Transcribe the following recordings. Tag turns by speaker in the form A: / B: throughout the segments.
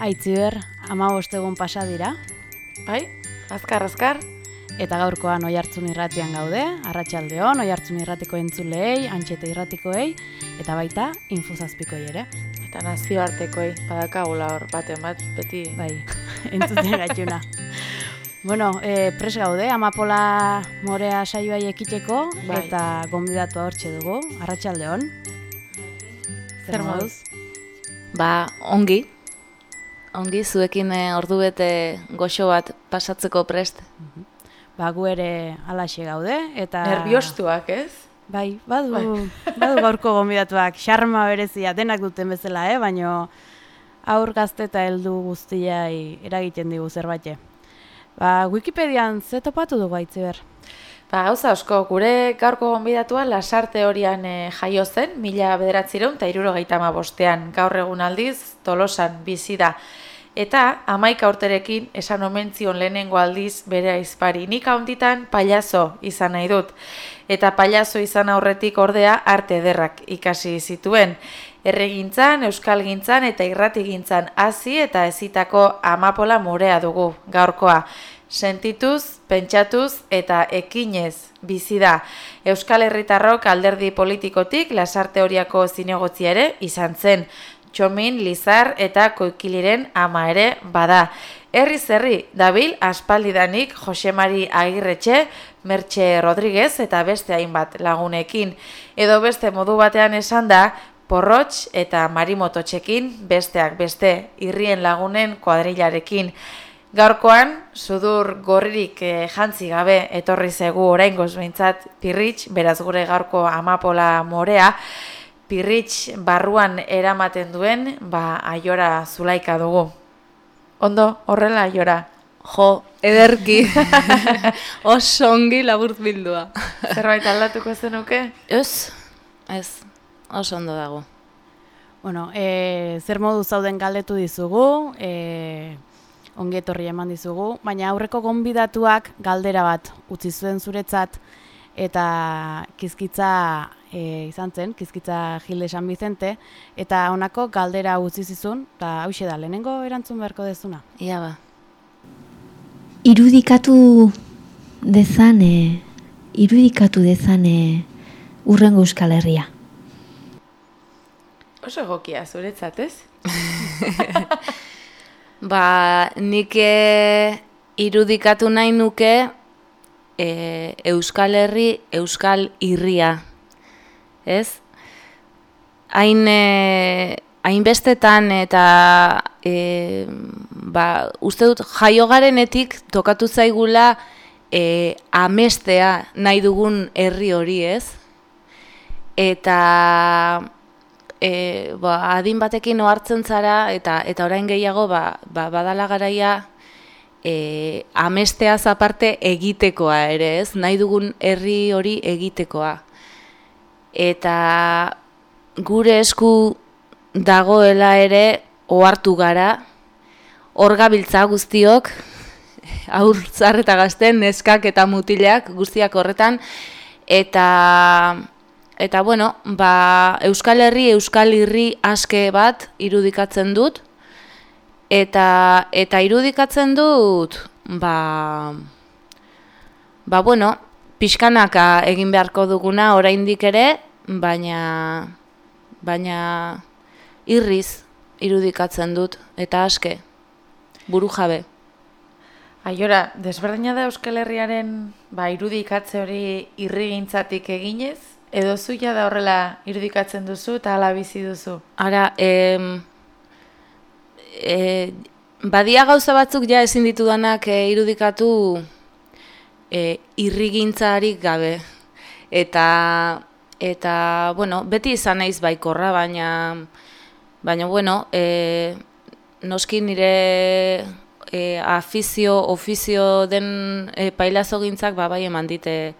A: Aitziber, ama bostegun pasa dira,
B: Bai, azkar, azkar.
A: eta gaurkoan oi hartzun irratian gaude, arratsaldeon oi hartzun irratiko entzulei, antxete irratikoei, eta baita infuzazpikoi ere.
B: Eta nazioartekoi, badakagula hor baten bat, beti.
A: Bai, entzuten gaituna. Bueno, e, pres gaude, amapola morea saioai ekiteko,
B: Bai.
A: eta gonbidatu hortxe dugu, arratsaldeon.
B: Zer moduz?
C: Ba, ongi. Ongi, zuekin eh, ordu bete goxo bat pasatzeko prest.
A: Ba, gu ere alaxe gaude, eta...
B: Nerviostuak, ez?
A: Bai, badu, badu gaurko gonbidatuak, xarma berezia, denak duten bezala, eh? baino aur gazte eta heldu guztiai eragiten digu zerbait. Ba, Wikipedian ze topatu dugu aitziber?
B: Ba, gauza asko, gure gaurko gonbidatua lasarte horian e, jaio zen, mila bederatzireun eta irurogeita bostean, gaur egun aldiz, tolosan bizi da. Eta amaika urterekin esan omen zion lehenengo aldiz bere aizpari. Nik haunditan pailazo izan nahi dut. Eta pailazo izan aurretik ordea arte ederrak ikasi zituen. Erregintzan, euskalgintzan eta irratigintzan hasi eta ezitako amapola morea dugu gaurkoa. Sentituz, pentsatuz eta ekinez bizi da. Euskal Herritarrok alderdi politikotik lasarte horiako zinegotzia ere izan zen. Txomin, Lizar eta Koikiliren ama ere bada. Herri zerri, dabil aspaldidanik Josemari Agirretxe, Mertxe Rodriguez eta beste hainbat lagunekin. Edo beste modu batean esan da, Porrotx eta Marimototxekin besteak beste, irrien lagunen kuadrilarekin. Gaurkoan, sudur gorririk eh, jantzi gabe etorri zegu oraingoz behintzat pirritx, beraz gure gaurko amapola morea, pirritx barruan eramaten duen, ba, aiora zulaika dugu. Ondo, horrela aiora.
C: Jo, ederki. Oso ongi laburt bildua.
B: Zerbait aldatuko zenuke?
C: Ez, ez, oso ondo dago.
A: Bueno, e, zer modu zauden galdetu dizugu, e, ongi etorri eman dizugu, baina aurreko gonbidatuak galdera bat utzi zuen zuretzat, eta kizkitza e, izan zen, kizkitza Gilde San Vicente, eta honako galdera utzi zizun, eta hause da, lehenengo erantzun beharko dezuna.
C: Ia ba.
D: irudikatu dezane, irudikatu dezane urrengo Euskal Herria.
B: Oso egokia zuretzat, ez?
C: Ba, nik eh, irudikatu nahi nuke eh, Euskal Herri, Euskal Irria. Ez? Hain, eh, hainbestetan eta eh, ba, uste dut jaio garenetik tokatu zaigula eh, amestea nahi dugun herri hori, ez? Eta e, ba, adin batekin ohartzen zara eta eta orain gehiago ba, ba, badala garaia e, amesteaz aparte egitekoa ere, ez? Nahi dugun herri hori egitekoa. Eta gure esku dagoela ere ohartu gara hor gabiltza guztiok aur zar eta gazten neskak eta mutilak guztiak horretan eta Eta bueno, ba, Euskal Herri, Euskal Herri aske bat irudikatzen dut. Eta, eta irudikatzen dut, ba, ba bueno, pixkanaka egin beharko duguna oraindik ere, baina, baina irriz irudikatzen dut, eta aske, buru jabe.
B: Aiora, desberdina da Euskal Herriaren ba, irudikatze hori irrigintzatik eginez? Edo zu ja da horrela irudikatzen duzu eta hala bizi duzu?
C: Ara, em, e, badia gauza batzuk ja ezin ditudanak e, irudikatu e, irrigintzarik gabe. Eta, eta, bueno, beti izan naiz baikorra, baina, baina, bueno, e, noski nire e, afizio, ofizio den e, pailazogintzak ba, bai eman dite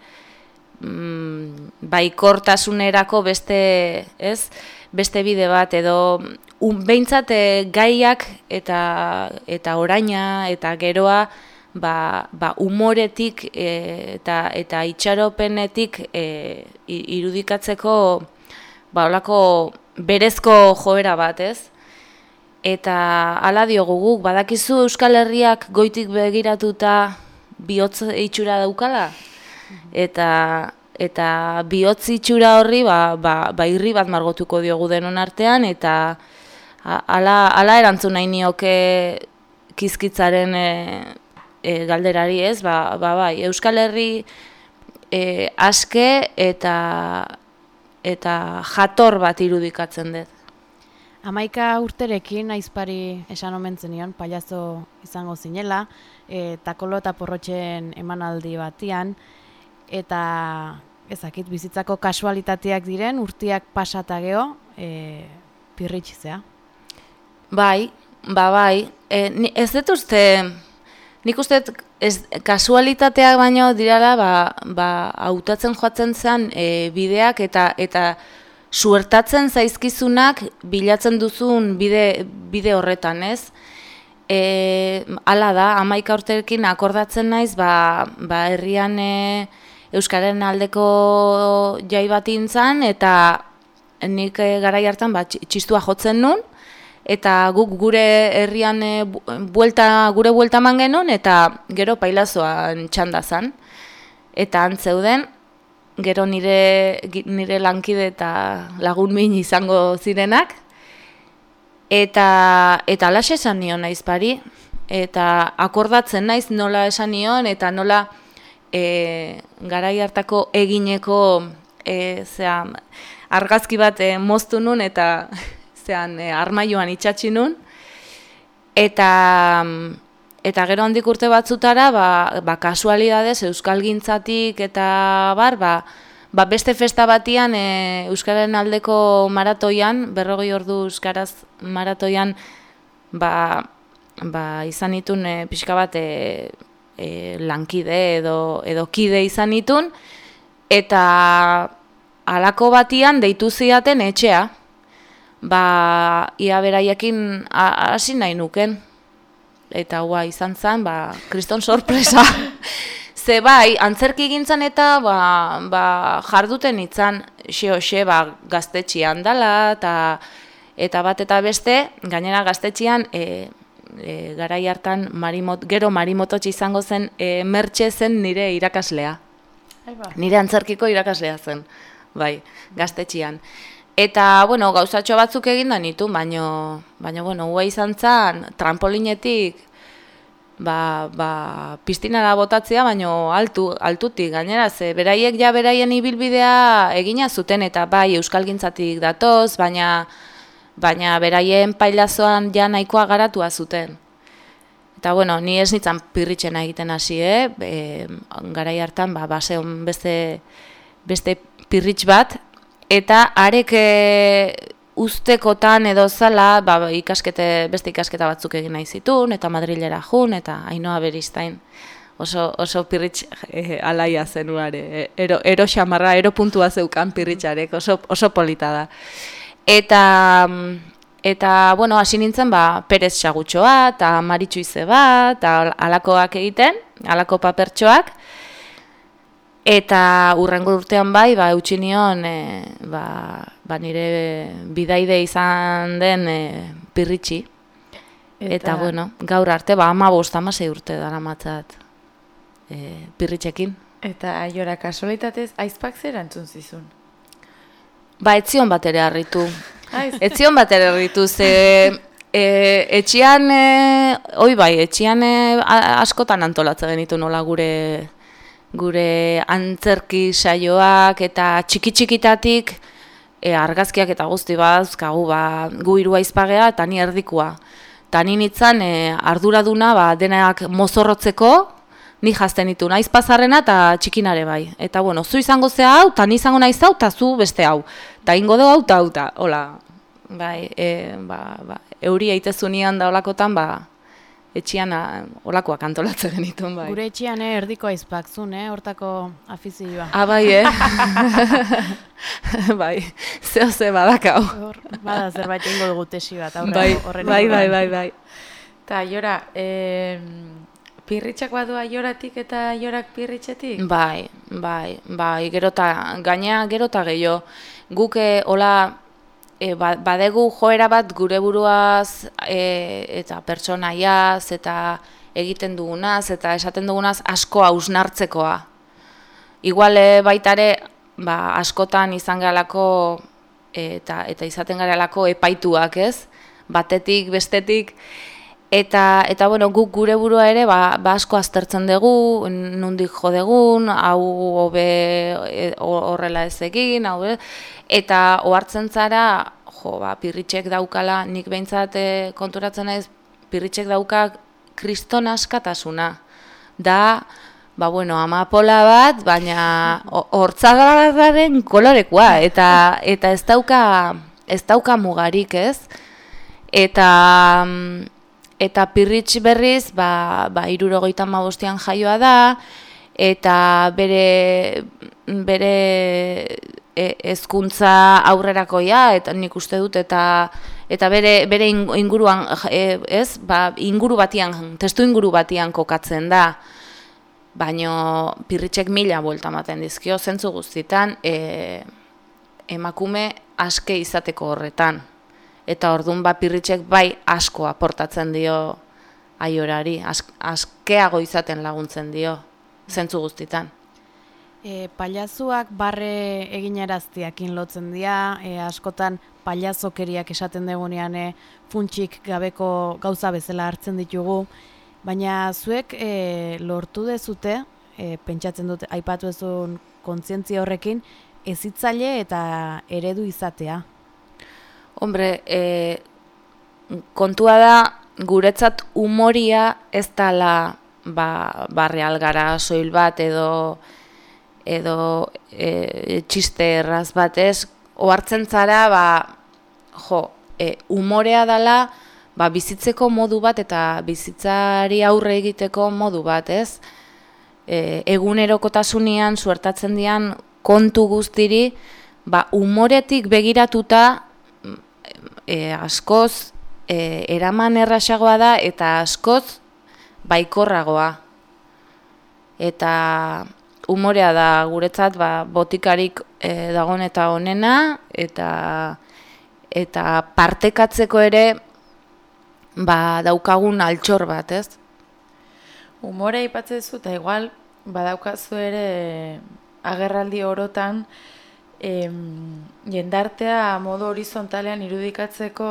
C: mm, baikortasunerako beste, ez? Beste bide bat edo un, behintzat eh, gaiak eta eta oraina eta geroa ba, ba umoretik eh, eta eta itxaropenetik i- irudikatzeko ba holako berezko joera bat, ez? Eta hala diogu guk, badakizu Euskal Herriak goitik begiratuta bihotz itxura daukala? Eta, eta bihotz itxura horri ba, ba, ba irri bat margotuko diogu denon artean, eta hala, erantzun nahi nioke kizkitzaren e, e, galderari ez, ba, ba bai, Euskal Herri e, aske eta, eta jator bat irudikatzen dut.
A: Amaika urterekin aizpari esan omen zenion, paiazo izango zinela, e, takolo eta porrotxen emanaldi batian, eta ezakit bizitzako kasualitateak diren, urtiak pasata geho, e, pirritxizea.
C: Bai, ba bai, e, ni- ez dut uste, nik uste ez, kasualitateak baino dirala, ba, ba, hautatzen joatzen zen e, bideak eta eta suertatzen zaizkizunak bilatzen duzun bide, bide horretan, ez? E, hala da, amaika urterekin akordatzen naiz, ba, ba herrian e, Euskaren aldeko jai bat intzan, eta nik e, garai hartan ba, txi- txistua jotzen nun, eta guk gure herrian e, bu- buelta, gure buelta eman genuen, eta gero pailazoan txanda zan. Eta antzeuden, gero nire, nire lankide eta lagun min izango zirenak, Eta eta alaxe esan nion naiz pari eta akordatzen naiz nola esan nion eta nola e, garai hartako egineko e, zea, argazki bat e, moztu nun eta zean e, armaioan itxatzi nun. Eta eta gero handik urte batzutara ba, ba kasualidades euskalgintzatik eta bar ba, ba beste festa batian e, euskaren aldeko maratoian berrogei ordu euskaraz maratoian ba, ba izan itun e, pixka bat e, e, lankide edo, edo kide izan itun eta halako batian deitu ziaten etxea ba ia beraiekin ha- hasi nahi nuken eta hua izan zen, ba, kriston sorpresa. Ze bai, antzerki gintzan eta ba, ba, jarduten itzan xe ba, gaztetxian dala, eta, eta bat eta beste, gainera gaztetxian, e, e, garai hartan marimot, gero marimototxe izango zen, e, mertxe zen nire irakaslea. Nire antzerkiko irakaslea zen, bai, gaztetxian. Eta, bueno, gauzatxo batzuk egin da nitu, baino, baino, bueno, hua izan zen, trampolinetik, ba, ba, piztinara botatzea, baino altu, altutik, gainera, ze beraiek ja beraien ibilbidea egina zuten, eta bai, euskalgintzatik datoz, baina, baina beraien pailazoan ja nahikoa garatua zuten. Eta bueno, ni ez nintzen pirritxena egiten hasi, eh? E, garai hartan, ba, base on beste, beste pirritx bat, eta arek e, ustekotan edo zala, ba, ikaskete, beste ikasketa batzuk egin nahi zitun, eta Madrilera jun, eta Ainoa Beristain. Oso, oso pirritx e, alaia zenuare, e, ero, ero xamarra, ero puntua zeukan pirritxarek, oso, oso polita da. Eta, mm, eta bueno, hasi nintzen, ba, Perez Xagutxoa, eta Maritxu Izeba, eta alakoak egiten, alako papertxoak, Eta urrengo urtean bai, ba, eutxi nion, e, ba, ba nire bidaide izan den e, pirritxi. Eta, bueno, gaur arte, ba, ama bost, ama zei urte dara matzat e, pirritxekin.
B: Eta aiora kasualitatez, aizpak zer antzun zizun?
C: Ba, etzion bat ere harritu. Etzion bat ere harritu, ze e, etxian, e, oi bai, etxian e, askotan antolatzen genitu nola gure gure antzerki saioak eta txiki-txikitatik e, argazkiak eta guzti bazkagu ba, gu hiru aizpagea eta ni erdikua. Ta ni nitzan e, arduraduna ba, denak mozorrotzeko, ni jazten ditu naiz pasarrena eta txikinare bai. Eta bueno, zu izango zea hau, eta ni izango naiz hau, eta zu beste hau. Ta ingo du hau, eta hau, eta hola. Bai, e, ba, ba, euri eitezunian da holakotan, ba, etxian a, holakoak antolatzen genituen bai.
A: Gure etxean eh, erdiko aizpak zun, eh, hortako afizioa.
C: Ah, bai, eh? bai, zeo ze badakau.
A: Hor, bada zerbait ingo dugu tesi bat, aurre
C: Bai,
A: horren
C: bai, bai, bai, bai.
B: eta aiora, e, pirritxak badu aioratik eta aiorak pirritxetik?
C: Bai, bai, bai, gerota, gaina gerota gehiago. Guk eh, hola e, ba, badegu joera bat gure buruaz e, eta pertsonaiaz eta egiten dugunaz eta esaten dugunaz asko hausnartzekoa. Igual baitare ba, askotan izan galako eta, eta izaten garelako epaituak ez, batetik, bestetik, Eta, eta bueno, guk gure burua ere ba, ba asko aztertzen dugu, nundik jo degun, hau hobe e, horrela ez egin, hau eta ohartzen zara, jo, ba, pirritxek daukala, nik behintzat e, konturatzen ez, pirritxek dauka kriston askatasuna. Da, ba bueno, amapola bat, baina hortzagarraren kolorekoa, eta, eta ez dauka, ez dauka mugarik ez, eta... Eta pirritx berriz, ba, ba irurogeita mabostian jaioa da, eta bere, bere e, ezkuntza aurrerakoia, eta nik uste dut, eta eta bere, bere inguruan, e, ez, ba, inguru batian, testu inguru batian kokatzen da, baino pirritxek mila buelta ematen dizkio, zentzu guztitan, e, emakume aske izateko horretan eta ordun ba pirritxek bai asko aportatzen dio aiorari, askeago izaten laguntzen dio zentzu guztitan.
A: E, pailazuak barre eginaraztiakin lotzen dira, e, askotan pailazokeriak esaten degunean e, funtsik gabeko gauza bezala hartzen ditugu, baina zuek e, lortu dezute, e, pentsatzen dute, aipatu ezun kontzientzia horrekin, ezitzaile eta eredu izatea.
C: Hombre, e, kontua da, guretzat umoria ez dala ba, barreal gara soil bat edo edo e, txiste erraz batez, ohartzen zara, ba, jo, e, umorea dala ba, bizitzeko modu bat eta bizitzari aurre egiteko modu bat, ez? E, egunerokotasunean suertatzen dian kontu guztiri, ba, umoretik begiratuta e, askoz e, eraman errasagoa da eta askoz baikorragoa. Eta umorea da guretzat ba, botikarik e, dagon eta onena eta eta partekatzeko ere ba, daukagun altxor bat, ez?
B: Umorea ipatzen zu eta igual badaukazu ere agerraldi orotan em, jendartea modu horizontalean irudikatzeko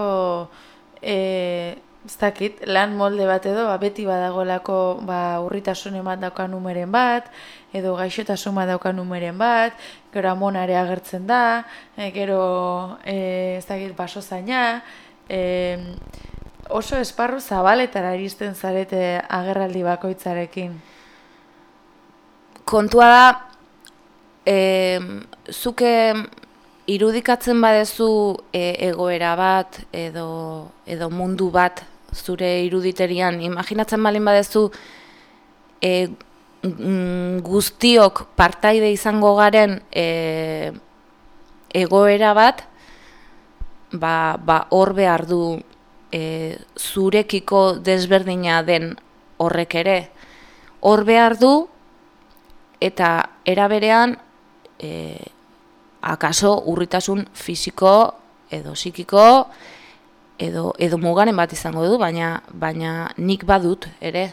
B: e, ez lan molde bat edo, ba, beti badagolako ba, urritasun bat dauka numeren bat, edo gaixotasun bat dauka numeren bat, gero amonare agertzen da, e, gero e, ez dakit baso zaina, e, oso esparru zabaletara iristen zarete agerraldi bakoitzarekin.
C: Kontua da, e, zuke irudikatzen badezu e, egoera bat edo, edo mundu bat zure iruditerian, imaginatzen balin badezu e, guztiok partaide izango garen e, egoera bat, ba, ba hor behar du e, zurekiko desberdina den horrek ere. Hor behar du eta eraberean e, akaso urritasun fisiko edo psikiko edo edo mugaren bat izango du, baina baina nik badut ere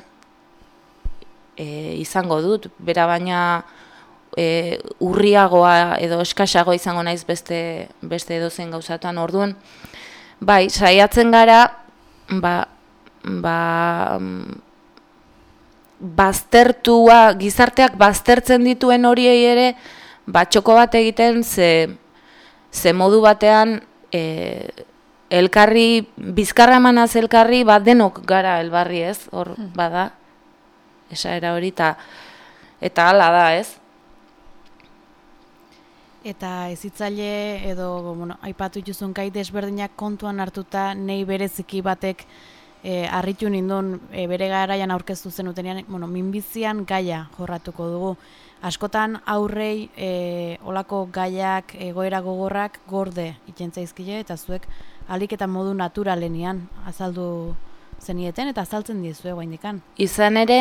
C: e, izango dut, bera baina e, urriagoa edo eskasago izango naiz beste beste edozen gauzatan. Orduan bai saiatzen gara ba, ba baztertua gizarteak baztertzen dituen horiei ere batxoko bat egiten ze, ze modu batean e, elkarri, bizkarra manaz elkarri, bat denok gara elbarri ez, hor hmm. bada, esa era hori, eta, eta ala da ez.
A: Eta ezitzaile edo, bueno, aipatu juzun gai desberdinak kontuan hartuta, nei bereziki batek e, arritu nindun e, bere garaian aurkeztu zen utenean, bueno, minbizian gaia jorratuko dugu askotan aurrei e, olako gaiak egoera gogorrak gorde itentzaizkile eta zuek alik eta modu naturalenian azaldu zenieten eta azaltzen dizue guaindikan.
C: Izan ere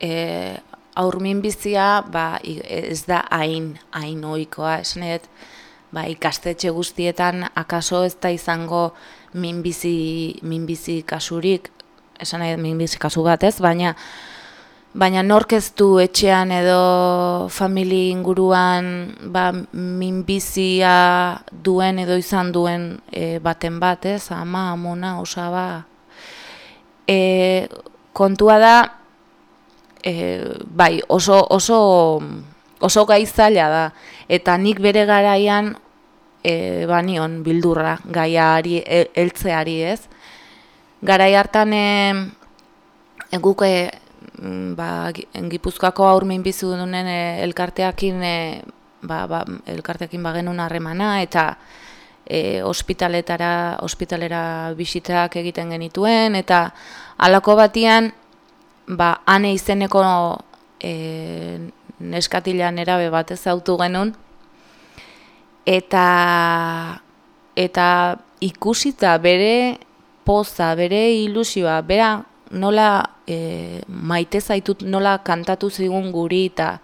C: e, aurmin bizia ba, ez da hain, hain oikoa, esan edo, ba, ikastetxe guztietan akaso ez da izango minbizi, minbizi kasurik, esan nahi minbizi kasu bat ez, baina baina nork ez du etxean edo famili inguruan ba, minbizia duen edo izan duen e, baten bat ez, ama, amona, osaba. E, kontua da, e, bai, oso, oso, oso gaizaila da, eta nik bere garaian e, banion bildurra gaiari heltzeari ez. Garai hartan e, guk e, ba, Gipuzkoako aurmein bizu dunen e, elkarteakin e, ba, ba, elkarteakin bagenun harremana eta e, ospitaletara ospitalera bisitak egiten genituen eta halako batian ba ane izeneko e, neskatilan erabe bat ezautu genun eta eta ikusita bere poza, bere ilusioa, bera nola e, maite zaitut nola kantatu zigun guri eta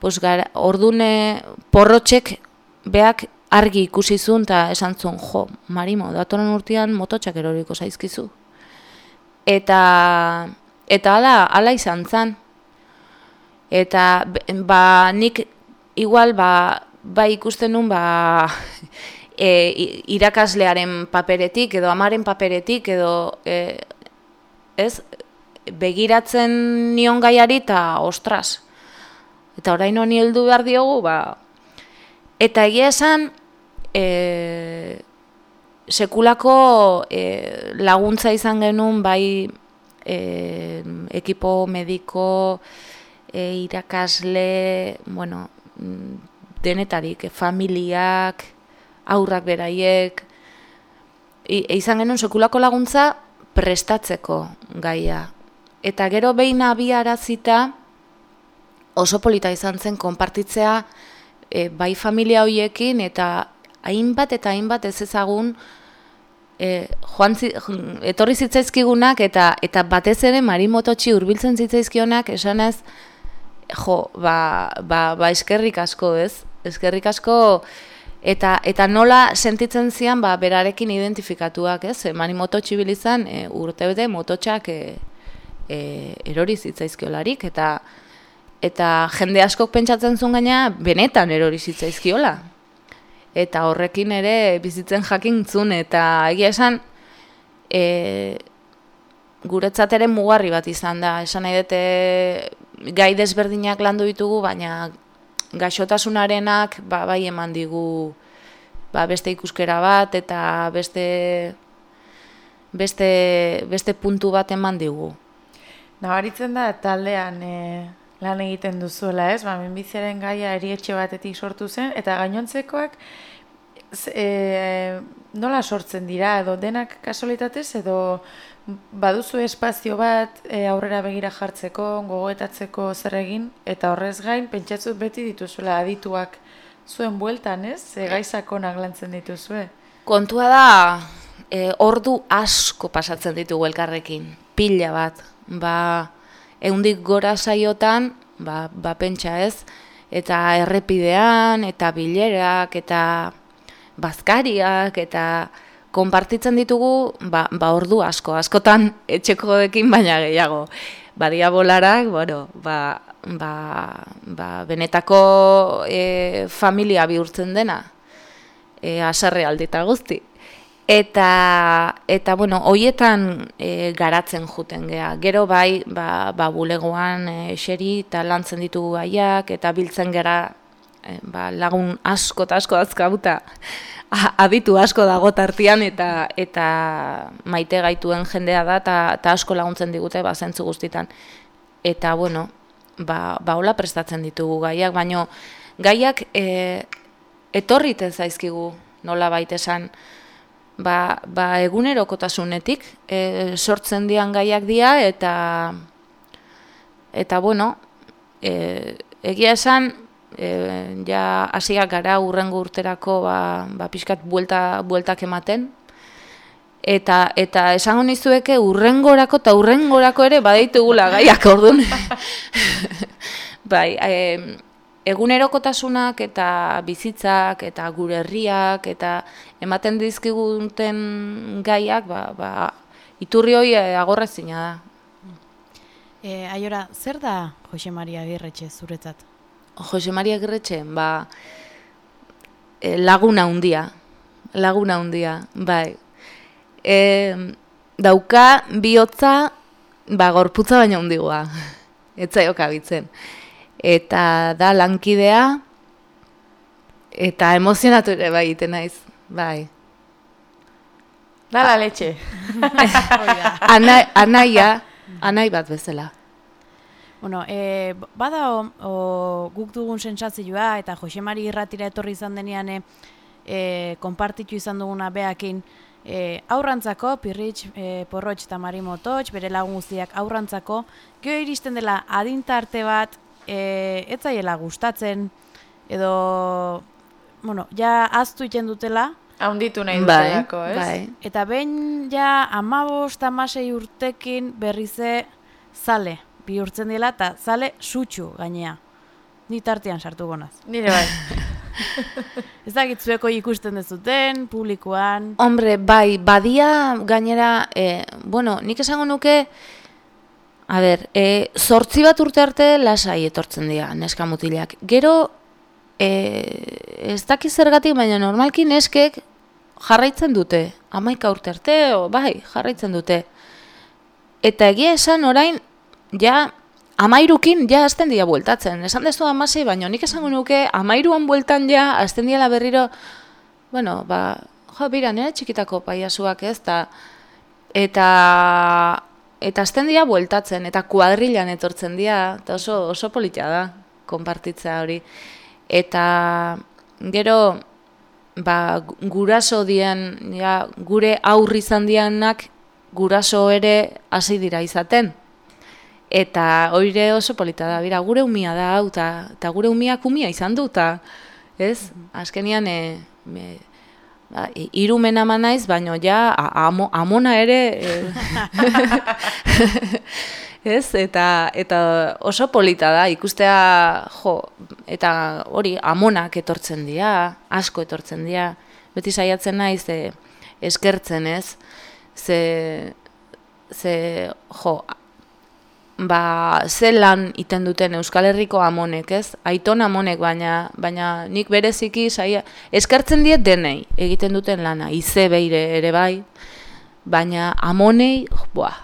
C: pos gara, ordune porrotxek beak argi ikusi zuen eta esan zuen, jo, marimo, datoren urtean mototxak eroriko zaizkizu. Eta, eta ala, ala izan zan. Eta ba, nik igual ba, bai ikusten nun ba, e, irakaslearen paperetik edo amaren paperetik edo e, ez begiratzen nion gaiari eta ostras. Eta orain honi heldu behar diogu, ba, eta egia esan e, sekulako e, laguntza izan genuen bai e, ekipo mediko, e, irakasle, bueno, denetarik, familiak, aurrak beraiek, e, izan genuen sekulako laguntza prestatzeko gaia. Eta gero behin abiarazita oso polita izan zen konpartitzea e, bai familia hoiekin eta hainbat eta hainbat ez ezagun e, joan zi, etorri zitzaizkigunak eta eta batez ere marimototxi hurbiltzen zitzaizkionak esanez jo, ba, ba, ba eskerrik asko ez, eskerrik asko eta eta nola sentitzen zian ba berarekin identifikatuak, ez? Mani moto txibilizan e, urtebete mototxak e, e, erori zitzaizkiolarik eta eta jende askok pentsatzen zuen gaina benetan erori zitzaizkiola. Eta horrekin ere bizitzen jakintzun eta egia esan e, guretzat ere mugarri bat izan da. Esan nahi dute gai desberdinak landu ditugu, baina gaixotasunarenak ba, bai eman digu ba, beste ikuskera bat eta beste, beste, beste puntu bat eman digu.
B: Nabaritzen da taldean e, lan egiten duzuela, ez? Ba, minbiziaren gaia erietxe batetik sortu zen, eta gainontzekoak e, nola sortzen dira, edo denak kasualitatez, edo baduzu espazio bat e, aurrera begira jartzeko, gogoetatzeko zer egin, eta horrez gain, pentsatzu beti dituzuela adituak zuen bueltan, ez? E, gaizako naglantzen dituzue.
C: Kontua da, e, ordu asko pasatzen ditugu elkarrekin, pila bat. Ba, eundik gora saiotan, ba, ba pentsa ez, eta errepidean, eta bilerak, eta bazkariak, eta konpartitzen ditugu ba, ba ordu asko, askotan etxeko dekin baina gehiago. Badia bolarak, bueno, ba, ba, ba, benetako e, familia bihurtzen dena, e, aserre aldita guzti. Eta, eta bueno, hoietan e, garatzen juten gea. Gero bai, ba, ba bulegoan e, xeri eta lantzen ditugu gaiak, eta biltzen gera e, ba, lagun asko eta asko azkabuta aditu asko dago tartian eta eta maite gaituen jendea da eta asko laguntzen digute ba zentzu guztitan. Eta bueno, ba ba hola prestatzen ditugu gaiak, baino gaiak e, etorriten zaizkigu nola bait esan ba, ba egunerokotasunetik e, sortzen dian gaiak dira eta eta bueno, e, egia esan e, ja hasiak gara urrengo urterako ba, ba pixkat buelta, bueltak ematen. Eta, eta esango nizueke urrengorako eta urrengorako ere badaitugula gaiak orduan. bai, e, egunerokotasunak eta bizitzak eta gure herriak eta ematen dizkiguten gaiak, ba, ba, iturri hori agorrezina da.
A: E, aiora, zer da Jose Maria Agirretxe zuretzat?
C: Jose Maria Agirretxe, ba, e, laguna handia, laguna handia, bai. E, dauka bihotza, ba, gorputza baina hundigoa, etzaioka bitzen. Eta da lankidea, eta emozionatu ere bai iten naiz, bai.
B: Dala letxe.
C: Ana, anaia, anai bat bezala.
A: Bueno, e, bada o, o, guk dugun sentsazioa eta Josemari irratira etorri izan denean e, konpartitu izan duguna beakin e, aurrantzako, pirritx, e, porrotx eta marimototx, bere lagun guztiak aurrantzako, geho iristen dela adintarte bat, e, etzaiela gustatzen, edo, bueno, ja aztu iten dutela,
B: Haunditu nahi
C: Bai,
B: dutelako, ez?
C: bai.
A: eta behin ja amabost, amasei urtekin berrize zale bihurtzen dela, eta zale sutxu gainea. Ni tartean sartu gonaz.
B: Nire bai.
A: Ez dakit zueko ikusten dezuten, publikoan,
C: Hombre, bai, badia gainera, e, bueno, nik esango nuke, a ber, e, zortzi bat urte arte lasai etortzen dira neska mutilak. Gero, e, ez dakiz zergatik, baina normalki neskek jarraitzen dute. Amaika urte arte, o, bai, jarraitzen dute. Eta egia esan orain, ja, amairukin ja azten dira bueltatzen. Esan dezu amasei, baina nik esango nuke, amairuan bueltan ja, azten dira berriro, bueno, ba, jo, bira, nire txikitako paiasuak ez, ta, eta, eta azten dira bueltatzen, eta kuadrilan etortzen dira, eta oso, oso politia da, konpartitzea hori. Eta gero, ba, gu- guraso dien, ja, gure aurri izan dianak, guraso ere hasi dira izaten. Eta oire oso polita da, bira, gure umia da, hau, eta gure umiak umia izan du, eta, ez? Azkenian, e, ba, irumen ama naiz, baino ja, amo, amona ere, e, ez? Eta, eta oso polita da, ikustea, jo, eta hori, amonak etortzen dira, asko etortzen dira, beti saiatzen naiz, e, eskertzen, ez? Ze, ze, jo, ba, ze lan iten duten Euskal Herriko amonek, ez? Aiton amonek, baina, baina nik bereziki saia, eskartzen diet denei egiten duten lana, ize beire ere bai, baina amonei, boa,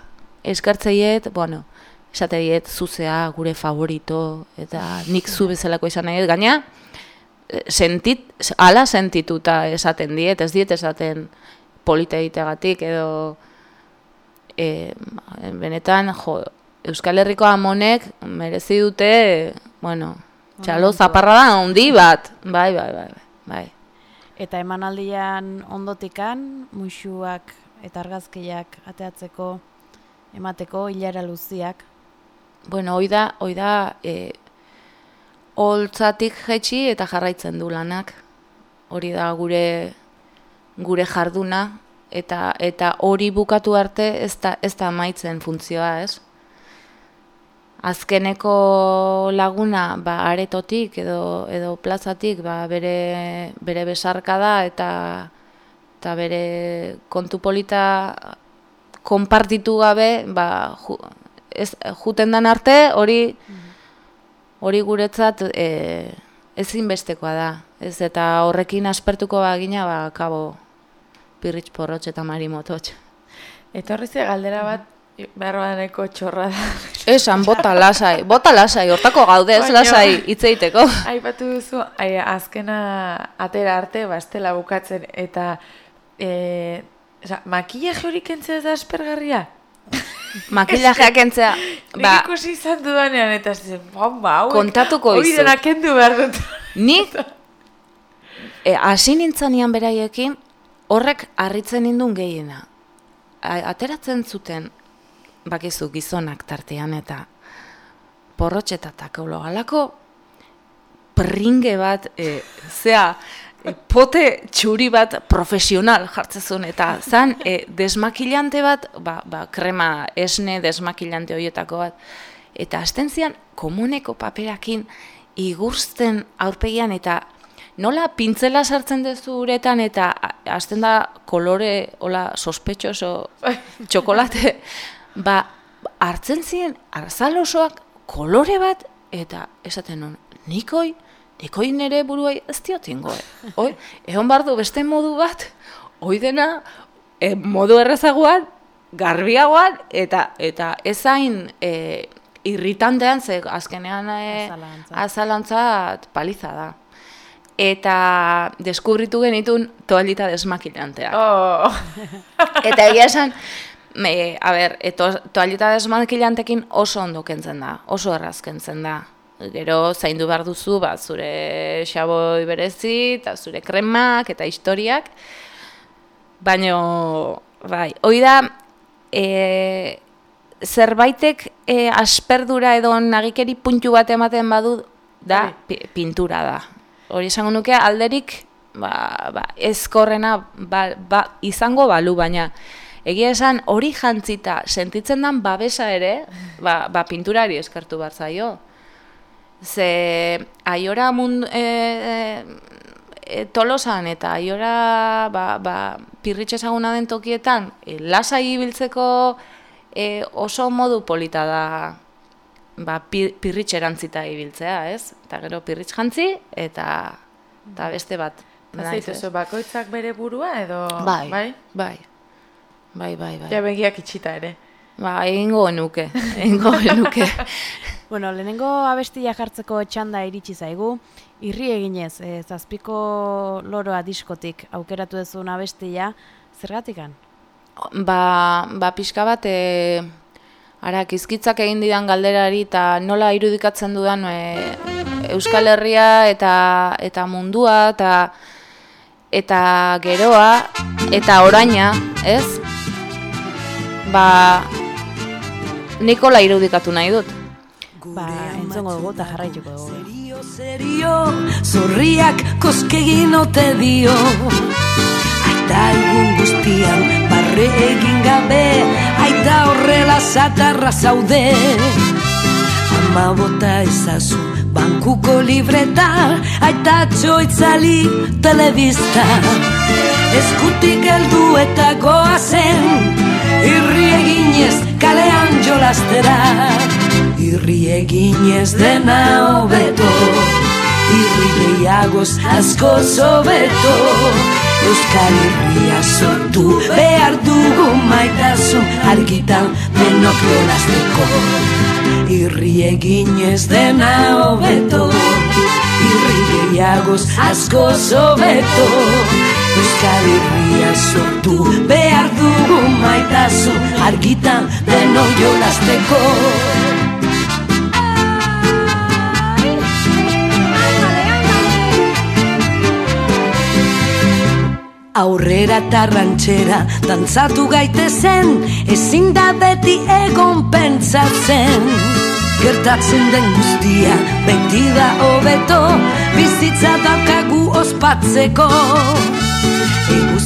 C: eskartzeiet, bueno, esate diet zuzea gure favorito, eta nik zu bezalako izan nahi, gaina, eh, sentit, ala sentituta esaten diet, ez diet esaten polita egiteagatik edo e, benetan jo, Euskal Herriko amonek merezi dute, bueno, txalo zaparra da handi bat, bai, bai, bai, bai, bai.
A: eta emanaldian ondotikan, musuak eta argazkiak ateatzeko, emateko, hilara luziak,
C: Bueno, hoi da, hoi da, e, holtzatik jetxi eta jarraitzen du lanak. Hori da gure gure jarduna eta eta hori bukatu arte ez da, ez da amaitzen funtzioa, ez? Azkeneko laguna ba, aretotik edo, edo plazatik ba, bere, bere besarka da eta, eta bere kontu polita konpartitu gabe ba, ju, ez, juten dan arte hori hori guretzat e, ezinbestekoa da. Ez eta horrekin aspertuko bagina ba, kabo pirritx porrotx eta marimototx.
B: Etorri ze galdera bat, berbaneko txorra da.
C: Esan, bota lasai, bota lasai, hortako gaudez
B: Baina-
C: lasai hitz egiteko.
B: Aipatu duzu, ai, azkena atera arte, ba, estela bukatzen, eta e, oza, makillaje hori kentzea ez da aspergarria?
C: Makillajeak entzea,
B: Nik
C: ba,
B: ikusi izan dudanean, eta zen, bomba, hauek,
C: Kontatuko
B: hori
C: dizut.
B: dena kendu behar dut.
C: nik e, hasi nintzanean beraiekin horrek harritzen nindun gehiena. Ateratzen zuten, bakizu gizonak tartean eta porrotxeta eta kaulo galako pringe bat, e, zea, e, pote txuri bat profesional jartzezun, eta zan e, desmakilante bat, ba, ba, krema esne desmakilante horietako bat, eta hasten zian komuneko paperakin igursten aurpegian eta nola pintzela sartzen duzu uretan eta a- hasten da kolore, hola, sospetxoso, txokolate, ba, hartzen ziren arzal osoak kolore bat, eta esaten nun, nikoi, nikoi nere buruai ez diotingo, eh? Oi, egon bardu beste modu bat, oi dena, e, modu errezagoan, garbiagoan, eta eta ezain e, irritantean, ze azkenean e,
A: azalantzat
C: paliza da. Eta deskubritu genitun toalita desmakilanteak.
B: Oh.
C: Eta egia esan, me, a ber, e, to, toalita desmakilantekin oso ondo kentzen da, oso erraz kentzen da. Gero zaindu behar duzu, ba, zure xaboi berezi, eta zure kremak, eta historiak. Baina, bai, hoi da, e, zerbaitek e, asperdura edo nagikeri puntu bat ematen badu, da, pi, pintura da. Hori esango nuke alderik, ba, ba, ezkorrena ba, ba, izango balu, baina egia esan hori jantzita sentitzen dan babesa ere, ba, ba pinturari eskertu behar zaio. Ze aiora mundu, e, e, tolosan eta aiora ba, ba, pirritxe ezaguna den tokietan e, lasai ibiltzeko e, oso modu polita da ba, pi, pirritxe erantzita ibiltzea, ez? Eta gero pirritx jantzi eta, eta beste bat. ez?
B: Zaituzu bakoitzak bere burua edo...
C: Bai,
B: Bai?
C: bai, bai, bai, bai.
B: Ja begiak itxita ere.
C: Ba, egingo genuke, egingo genuke.
A: Bueno, lehenengo abestia jartzeko txanda iritsi zaigu, irri eginez, e, zazpiko loroa diskotik aukeratu duzun abestia, zergatikan?
C: ba, ba pixka bat, e, ara, kizkitzak egin didan galderari eta nola irudikatzen dudan e, Euskal Herria eta, eta mundua eta, eta geroa eta oraina, ez? Ba, Nikola irudikatu nahi dut.
A: Ba, entzongo dugu eta jarraituko dugu.
E: Serio, serio, zorriak koskegin ote dio Aita egun guztian barre egin gabe Aita horrela zatarra zaude Ama bota ezazu bankuko libreta Aita txoitzali telebista Eskutik heldu eta goazen Irri eginez kalean jolastera. Irri eginez dena hobeto. Irri gehiagoz asko zobeto Euskal Herria sortu behar dugu maitasun argitan denok jolasteko. Irri eginez dena hobeto. Irri gehiagoz asko zobeto Euskal Herria sortu behar dugu maitasun argitan denok jolasteko. Aurrera eta rantxera dantzatu gaitezen Ezin da beti egon pentsatzen. Gertatzen den guztia beti da hobeto Bizitza daukagu ospatzeko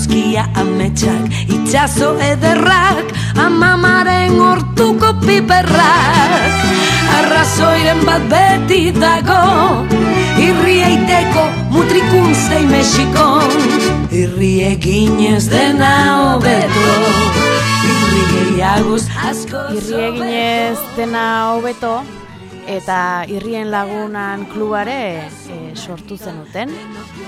E: Eguzkia ametsak, itxaso ederrak Amamaren hortuko piperrak Arrazoiren bat beti dago Irri eiteko mutrikun zein Mexikon Irri eginez dena hobeto Irri gehiagoz asko
A: Irri eginez dena hobeto eta irrien lagunan klubare e, sortu zenuten.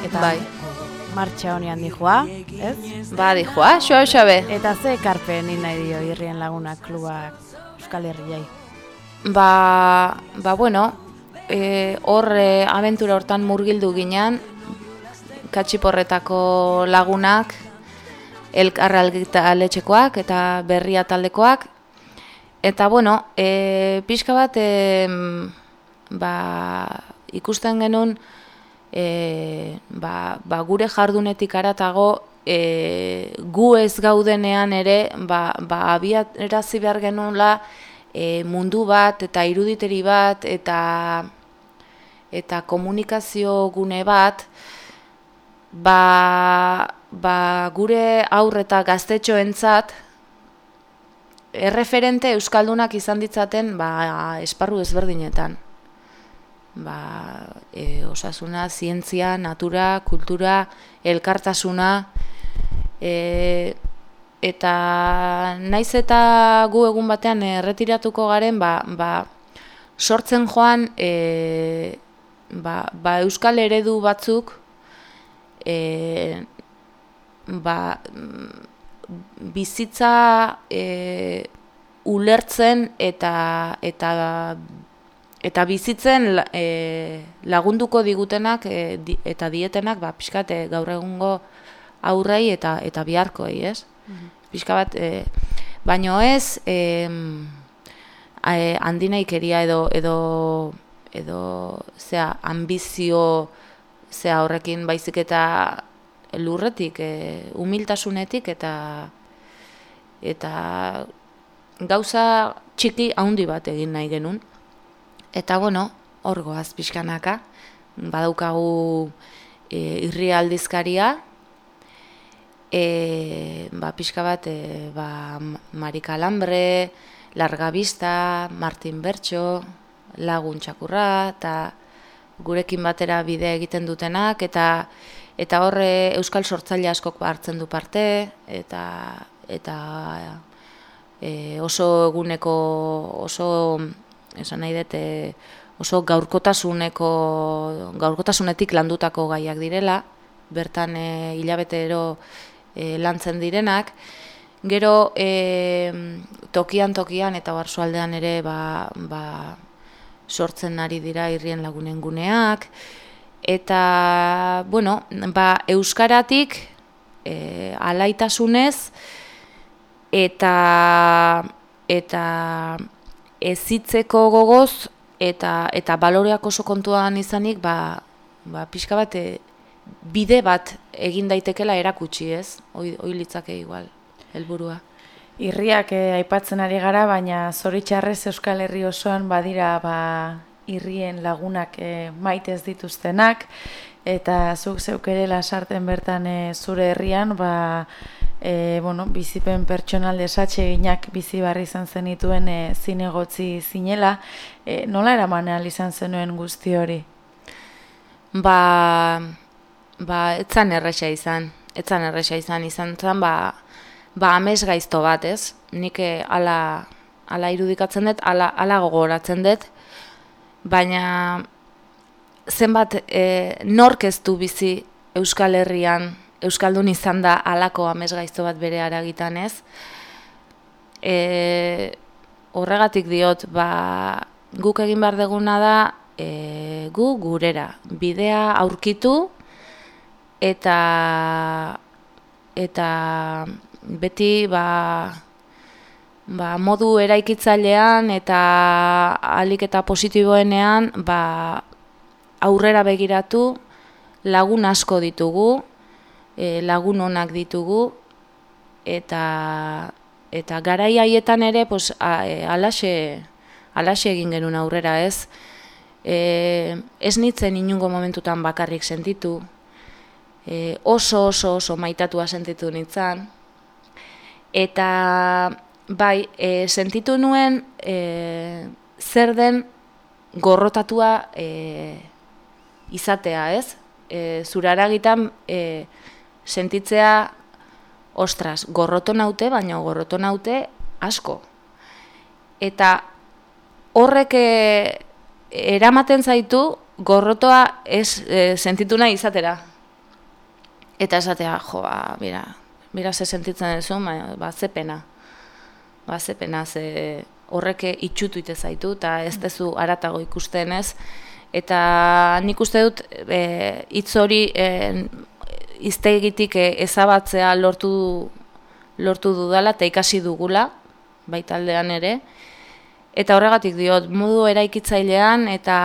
A: Eta
C: Bai.
A: Martxa honean dijoa, ez?
C: Ba, dijoa, xoa xabe.
A: Eta ze ekarpen nahi dio irrien lagunak klubak Euskal Herriai.
C: Ba, ba bueno, e, hor e, abentura hortan murgildu ginen, katxiporretako lagunak, elkarralgitaletxekoak eta berria taldekoak. Eta bueno, e, pixka bat e, ba, ikusten genuen e, ba, ba, gure jardunetik aratago e, gu ez gaudenean ere ba, ba, abiarazi behar genuela e, mundu bat eta iruditeri bat eta eta komunikazio gune bat ba, ba gure aurre eta gaztetxoentzat erreferente euskaldunak izan ditzaten ba, esparru ezberdinetan. Ba, e, osasuna, zientzia, natura, kultura, elkartasuna, e, eta naiz eta gu egun batean erretiratuko garen, ba, ba, sortzen joan e, ba, ba euskal eredu batzuk e, ba, bizitza e, ulertzen eta eta eta bizitzen e, lagunduko digutenak e, di, eta dietenak ba pixkate gaur egungo aurrei eta eta biharkoei, ez? Mm Pixka bat e, baino ez e, handinaikeria edo edo edo zea ambizio zea horrekin baizik eta lurretik, e, humiltasunetik eta eta gauza txiki handi bat egin nahi genun. Eta bueno, hor goaz pixkanaka, badaukagu e, irri aldizkaria, e, ba, pixka bat e, ba, Marika Lambre, Larga Vista, Martin Bertxo, Lagun Txakurra, eta gurekin batera bidea egiten dutenak, eta eta horre Euskal Sortzaile askok hartzen du parte, eta eta e, oso eguneko, oso, esan nahi dute, oso gaurkotasuneko, gaurkotasunetik landutako gaiak direla, bertan e, hilabetero e, lantzen direnak, Gero e, tokian tokian eta barzualdean ere ba, ba, sortzen ari dira irrien lagunen guneak. Eta, bueno, ba, euskaratik e, alaitasunez eta eta ezitzeko gogoz eta eta baloreak oso kontuan izanik, ba, ba pixka bat e, bide bat egin daitekela erakutsi, ez? Hoi litzake igual helburua.
B: Irriak eh, aipatzen ari gara, baina zoritxarrez Euskal Herri osoan badira ba, irrien lagunak eh, maitez dituztenak, eta zuk zeuk ere lasarten bertan eh, zure herrian, ba, e, bueno, bizipen pertsonal desatxe ginak bizi barri izan zenituen e, zinegotzi zinela, e, nola eraman izan zenuen guzti hori?
C: Ba, ba, etzan erresa izan, etzan erresa izan izan zen, ba, ba amez gaizto bat, ez? Nik eh, ala, ala irudikatzen dut, ala, ala gogoratzen dut, baina zenbat e, nork ez du bizi Euskal Herrian, Euskaldun izan da alako amez gaizto bat bere aragitan, ez? E, horregatik diot, ba, guk egin behar deguna da, e, gu gurera, bidea aurkitu, eta eta beti ba, ba, modu eraikitzailean eta alik eta positiboenean ba, aurrera begiratu lagun asko ditugu, e, lagun onak ditugu eta eta garai haietan ere pues e, alaxe alaxe egin genuen aurrera, ez? E, ez nitzen inungo momentutan bakarrik sentitu. E, oso oso oso maitatua sentitu nintzen, Eta bai, e, sentitu nuen e, zer den gorrotatua e, izatea, ez? E, zure aragitan e, sentitzea, ostras, gorroto naute, baina gorroto naute asko. Eta horrek e, eramaten zaitu gorrotoa ez e, sentitu nahi izatera. Eta esatea, joa, mira, mira ze sentitzen duzu, ba, ba ze pena. Ba ze pena, ze horreke itxutu ite zaitu, eta ez dezu aratago ikusten ez. Eta nik uste dut, e, hitz hori e, iztegitik e, ezabatzea lortu, lortu dudala, eta ikasi dugula, baitaldean ere. Eta horregatik diot, modu eraikitzailean eta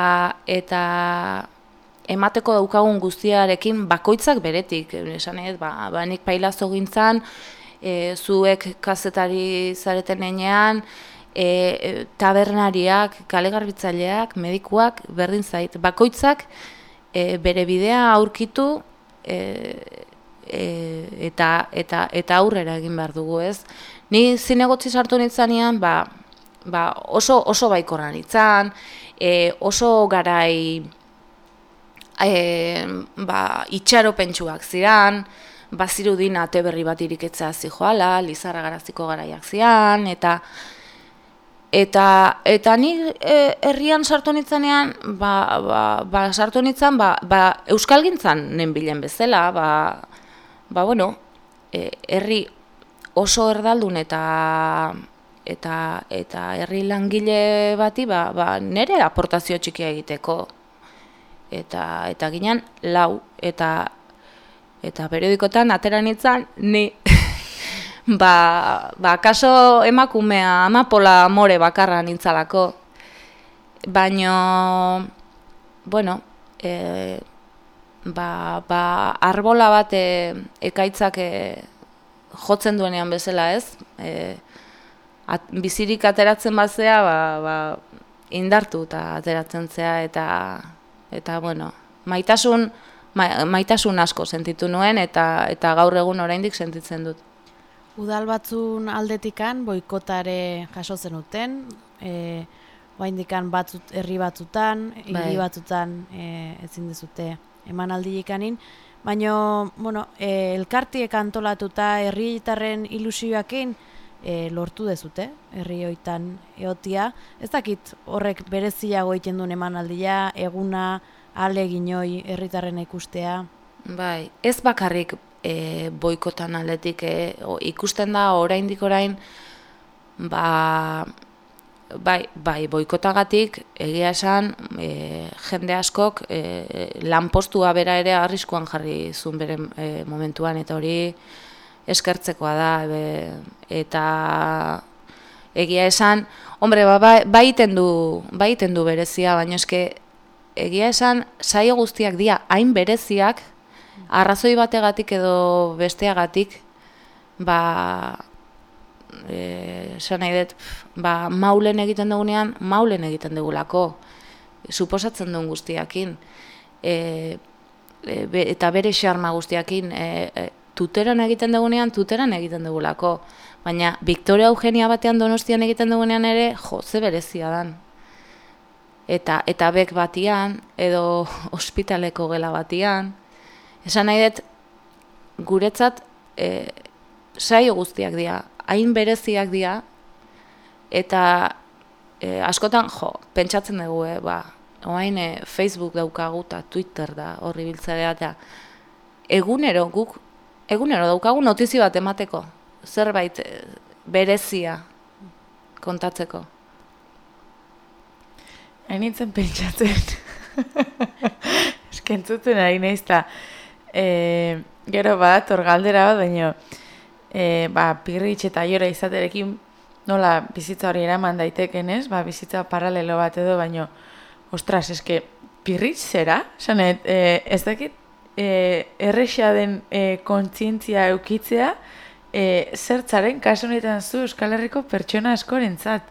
C: eta emateko daukagun guztiarekin bakoitzak beretik. Esan ez, ba, ba nik pailazo gintzan, e, zuek kazetari zareten enean, e, e, tabernariak, kalegarbitzaileak, medikuak, berdin zait. Bakoitzak e, bere bidea aurkitu e, e, eta, eta, eta aurrera egin behar dugu ez. Ni zinegotzi sartu nintzanean, ba, ba, oso, oso baikorra nintzen, e, oso garai e, ba, itxaropentsuak ziran, bazirudin ate berri bat iriketzea zijoala, lizarra garaziko garaiak zian, eta eta eta ni e, herrian sartu nitzanean, ba, ba, ba sartu nitzan, ba, ba euskalgintzan nenbilen bezala, ba, ba bueno, e, herri oso erdaldun eta eta eta herri langile bati ba, ba nere aportazio txikia egiteko. Eta eta ginen lau eta eta periodikotan atera nitzan ni ba, ba kaso emakumea amapola more bakarra nintzalako baino bueno e, ba, ba arbola bat e, ekaitzak e, jotzen duenean bezala ez e, at, bizirik ateratzen bazea ba, ba, indartu eta ateratzen zea eta eta bueno maitasun maitasun asko sentitu nuen eta eta gaur egun oraindik sentitzen dut.
A: Udal batzun aldetikan boikotare jaso zenuten, eh oraindikan batzut herri batzutan, hiri bai. batzutan eh ezin dezute emanaldikanin, baino bueno, e, elkartiek antolatuta herritarren ilusioekin e, lortu dezute, herri hoitan eotia. Ez dakit horrek bereziago egiten duen emanaldia, eguna, aleginoi herritarren ikustea.
C: Bai, ez bakarrik e, boikotan aldetik e, ikusten da oraindik orain ba, bai, bai boikotagatik egia esan e, jende askok e, lanpostua bera ere arriskuan jarri zuen bere e, momentuan eta hori eskertzekoa da e, eta egia esan hombre ba, ba, baiten du baiten du berezia baina eske egia esan saio guztiak dira hain bereziak arrazoi bategatik edo besteagatik ba eh nahi dut ba maulen egiten dugunean maulen egiten dugulako suposatzen duen guztiakin. E, e, eta bere xarma guztiakin e, e, tuteran egiten dugunean tuteran egiten dugulako. Baina Victoria Eugenia batean Donostian egiten dugunean ere jo ze berezia dan. Eta eta bek batian edo ospitaleko gela batian esan nahi dut guretzat e, saio guztiak dira hain bereziak dira eta e, askotan jo pentsatzen dugu e, ba orain e, Facebook daukagu eta Twitter da horri biltzea eta egunero guk egunero daukagu notizio bat emateko zerbait e, berezia kontatzeko
B: Hainitzen pentsatzen. Eskentzuten ari nahiz e, gero bat, orgaldera bat, baina e, ba, pirritx eta jora izaterekin nola bizitza hori eraman daiteken ez, ba, bizitza paralelo bat edo, baina ostras, eske pirritx zera? Zanet, e, ez dakit, e, errexia den e, kontzientzia eukitzea, e, zertzaren kasu honetan zu Euskal Herriko pertsona askorentzat.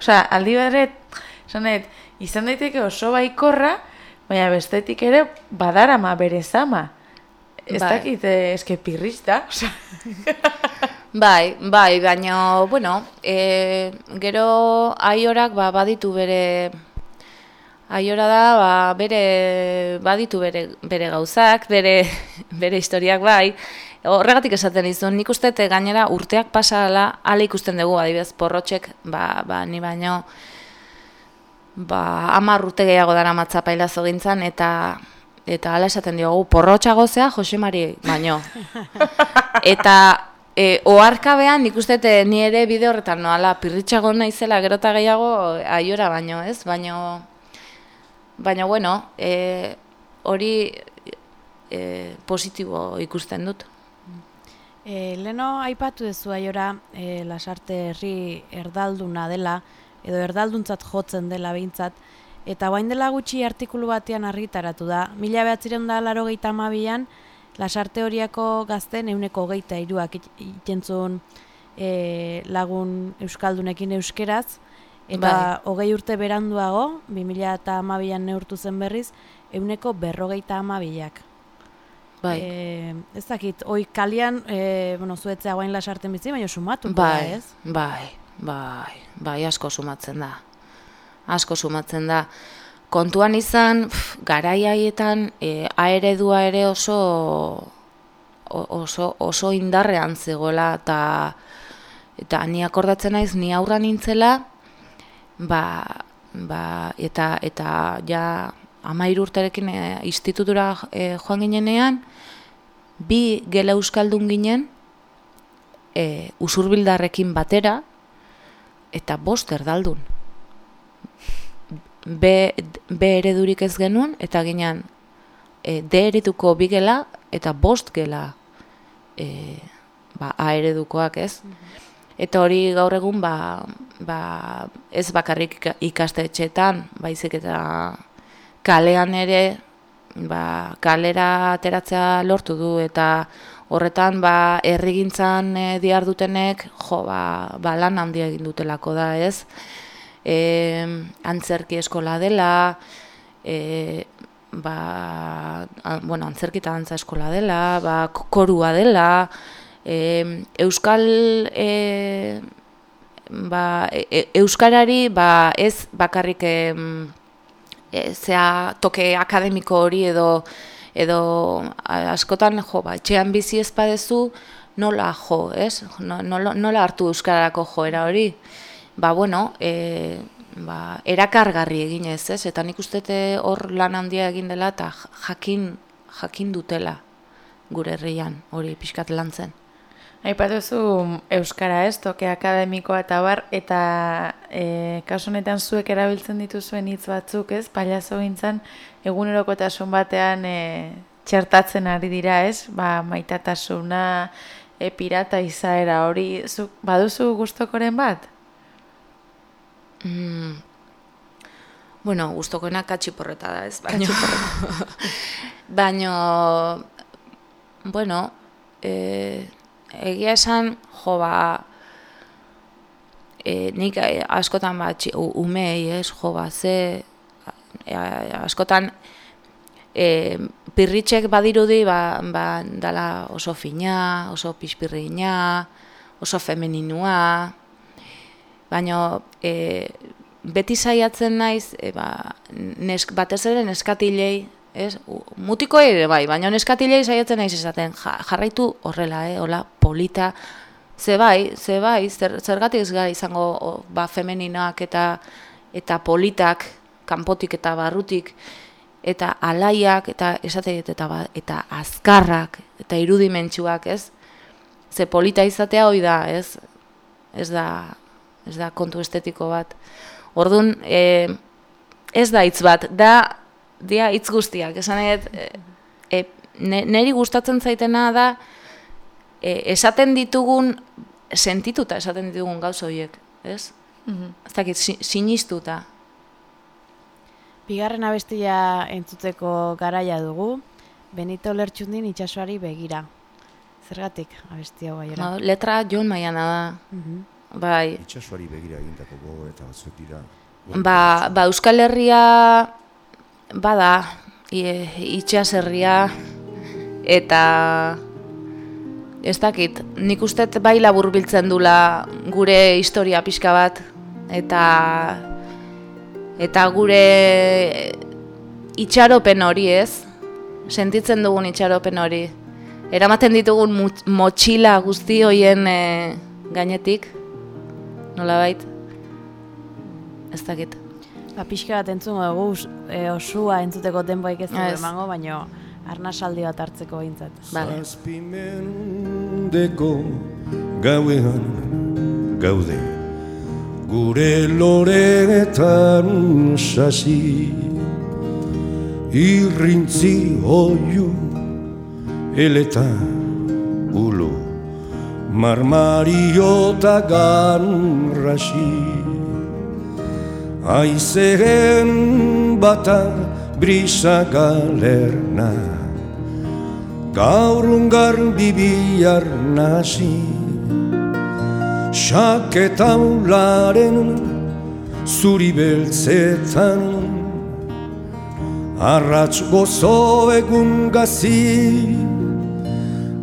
B: Osea, aldi badet, Zanet, izan daiteke oso baikorra, baina bestetik ere badarama bere zama. Ez bai. dakit, eh, eske pirriz da.
C: bai, bai, baina, bueno, e, gero aiorak ba, baditu bere... Aiora da, ba, bere, baditu bere, bere gauzak, bere, bere historiak bai. Horregatik esaten izun, nik uste gainera urteak pasala, ala ikusten dugu, adibidez, porrotxek, ba, ba, ni baino, ba, amar urte gehiago dara matzapaila zogintzan, eta eta ala esaten diogu, porrotxa gozea, Josemari baino. eta e, oarkabean, nik uste ni ere bide horretan noala, pirritxago naizela gerota gehiago aiora baino, ez? Baino, baina bueno, e, hori e, positibo ikusten dut.
A: E, Leno, aipatu duzu aiora, e, lasarte herri erdalduna dela, edo erdalduntzat jotzen dela behintzat, eta bain dela gutxi artikulu batean argitaratu da. Mila behatziren da laro gehieta amabian, lasarte horiako gazten euneko geita iruak itentzun e, lagun euskaldunekin euskeraz, eta bai. hogei urte beranduago, 2000 eta amabian neurtu zen berriz, euneko berrogeita amabiak.
C: Bai.
A: E, ez dakit, oi kalian, e, bueno, zuetzea guain lasarten bizi, baina sumatu, bai, ez?
C: Bai, bai, bai, asko sumatzen da. Asko sumatzen da. Kontuan izan, pf, garai haietan e, aeredua ere oso oso, oso indarrean zegoela eta eta ni akordatzen naiz ni aurra nintzela ba, ba, eta eta ja amairu urterekin e, institutura e, joan ginenean bi gela euskaldun ginen e, usurbildarrekin batera eta bost erdaldun. B, B eredurik ez genuen eta ginean e, D ereduko bi gela eta bost gela e, ba, A eredukoak ez. Eta hori gaur egun ba, ba, ez bakarrik ika- ikastetxeetan, baizik eta kalean ere ba, kalera ateratzea lortu du eta horretan ba, herrigintzan e, dihar dutenek jo, ba, ba, lan handia egin dutelako da ez. E, antzerki eskola dela, e, ba, a, bueno, antzerki eta dantza eskola dela, ba, ko- korua dela, e, euskal e, ba, e, e- euskarari ba, ez bakarrik em, e, zea toke akademiko hori edo edo askotan jo ba etxean bizi ez badezu nola jo, ez? No- Nola, nola hartu euskararako joera hori? Ba bueno, e, ba, erakargarri eginez, ez? Eta nik uste dut, eh, hor lan handia egin dela eta jakin jakin dutela gure herrian hori pixkat lan zen.
B: Aipatuzu euskara ez, toke akademikoa eta bar, eta e, kasu honetan zuek erabiltzen dituzuen hitz batzuk ez, pailazo gintzan egunerokotasun batean e, txertatzen ari dira ez, ba, maitatasuna, e, pirata izaera hori, zuk baduzu gustokoren bat?
C: Mm. Bueno, gustokoena katxiporreta da, ez? Baino, baino bueno, e, egia esan, jo, ba, e, nik eh, askotan ba, txi, u- umei, ez, jo, ba, ze, e, askotan, e, pirritxek badirudi, ba, ba, dala oso fina, oso pixpirriña, oso femeninua, baina e, beti saiatzen naiz, e, ba, nesk, batez ere neskatilei, ez? Mutiko ere bai, baina neskatilei saiatzen naiz esaten, ja, jarraitu horrela, eh? hola, polita, ze bai, ze bai, zer, zergatik gara izango o, ba, femeninoak eta eta politak, kanpotik eta barrutik, eta alaiak, eta esate dut, eta, ba, eta azkarrak, eta irudimentsuak, ez? Ze polita izatea hoi da, ez? Ez da, ez da kontu estetiko bat. Orduan, e, ez da hitz bat, da dia hitz guztiak. Esan e, e, ne- neri gustatzen zaitena da e, esaten ditugun sentituta esaten ditugun gauza horiek, ez? Ez dakit, si- sinistuta.
A: Bigarren abestia entzuteko garaia dugu, Benito Lertxundin itsasoari begira. Zergatik abesti hau gaiera?
C: No, letra Jon Maiana da.
A: Mhm.
C: Bai,
F: Itxasuari begira egindako gogo eta batzuk dira.
C: Ba, ba Euskal Herria bada itxas herria eta ez dakit, nik uste dut bai laburbiltzen dula gure historia pixka bat eta eta gure itxaropen hori ez, sentitzen dugun itxaropen hori. Eramaten ditugun motxila guzti hoien e, gainetik, nolabait, ez dakit.
A: Ba, pixka bat entzungo dugu, e, osua entzuteko denboik ez dugu emango, baino arnasaldi bat hartzeko behintzat.
C: Vale.
F: Zazpimendeko gauean gaude Gure loretan sasi Irrintzi oiu eleta ulu Marmario eta ganrasi Aizeen bata brisa galerna. Gaur ungar bibiar nasi Saketaularen zuri beltzetan. Arratz gozo egun gazi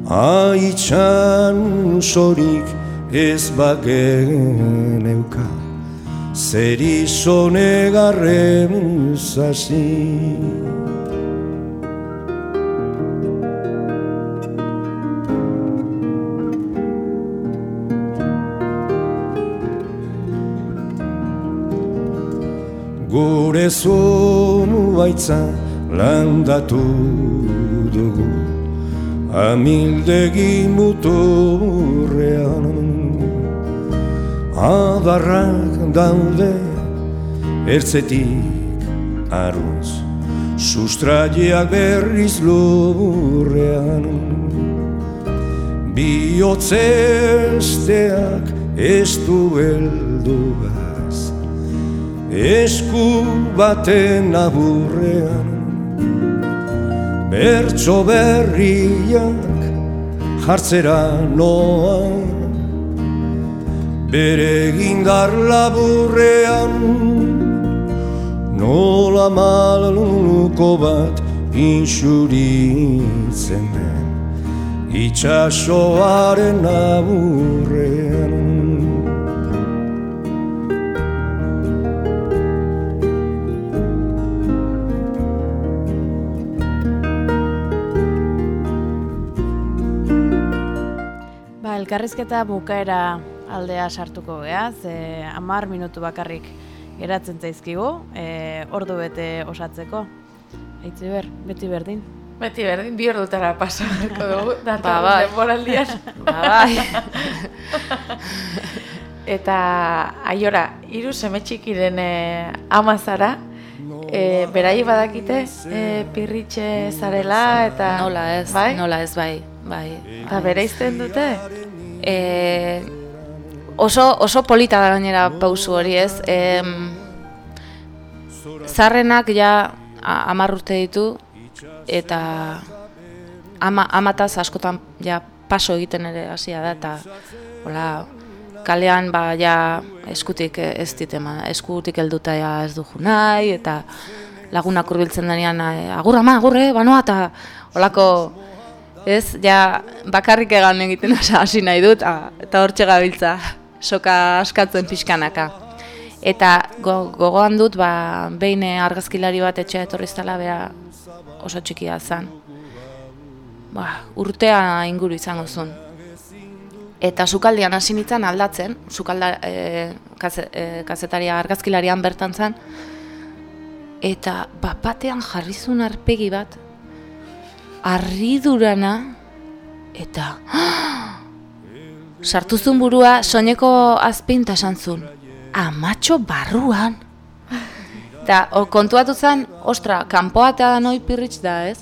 F: Aitxan sorik ez bagen euka zer izone garren zasi. Gure zomu baitza landatu dugu Amildegi muturrean Adarrak daude ertzetik aruz Sustraiak berriz lurrean Biotzesteak ez du Esku baten aburrean Bertso berriak jartzera noa. Bere gindar laburrean Nola maluko bat inxuritzen den Itxasoaren aburrean
A: elkarrizketa bukaera aldea sartuko gea, ze amar minutu bakarrik geratzen zaizkigu, e, ordu bete osatzeko. Eitzi ber, beti berdin.
B: Beti berdin, bi ordutara pasako dugu,
C: Ba,
B: datorren
C: bai.
B: denboraldian.
C: Ba, bai.
B: Eta aiora, hiru seme txikiren ama zara, eh, berai badakite eh, pirritxe zarela eta
C: Nola ez,
B: bai?
C: nola ez, bai, bai.
B: Eta bereizten dute?
C: E, oso, oso polita da gainera pausu hori ez. E, zarrenak ja a- hamar urte ditu eta ama, amataz askotan ja paso egiten ere hasia da eta hola, kalean ba ja eskutik ez ditema, eskutik helduta ja ez dugu nahi eta lagunak hurbiltzen denean agur ama, agur, eh, banoa eta holako ez, ja bakarrik egan egiten hasi nahi dut a, eta hortxe gabiltza soka askatzen pixkanaka. Eta go, gogoan dut, ba, behin eh, argazkilari bat etxea etorri zela bera oso txikia zen. Ba, urtea inguru izango zuen. Eta sukaldian hasi nintzen aldatzen, sukalda, e, kaze, e, kazetaria argazkilarian bertan zen, eta bat batean jarrizun arpegi bat, arridurana, eta sartuzun burua soineko azpinta esan zuen, amatxo barruan. Eta kontuatu zen, ostra, kanpoa eta noi pirritx da, ez?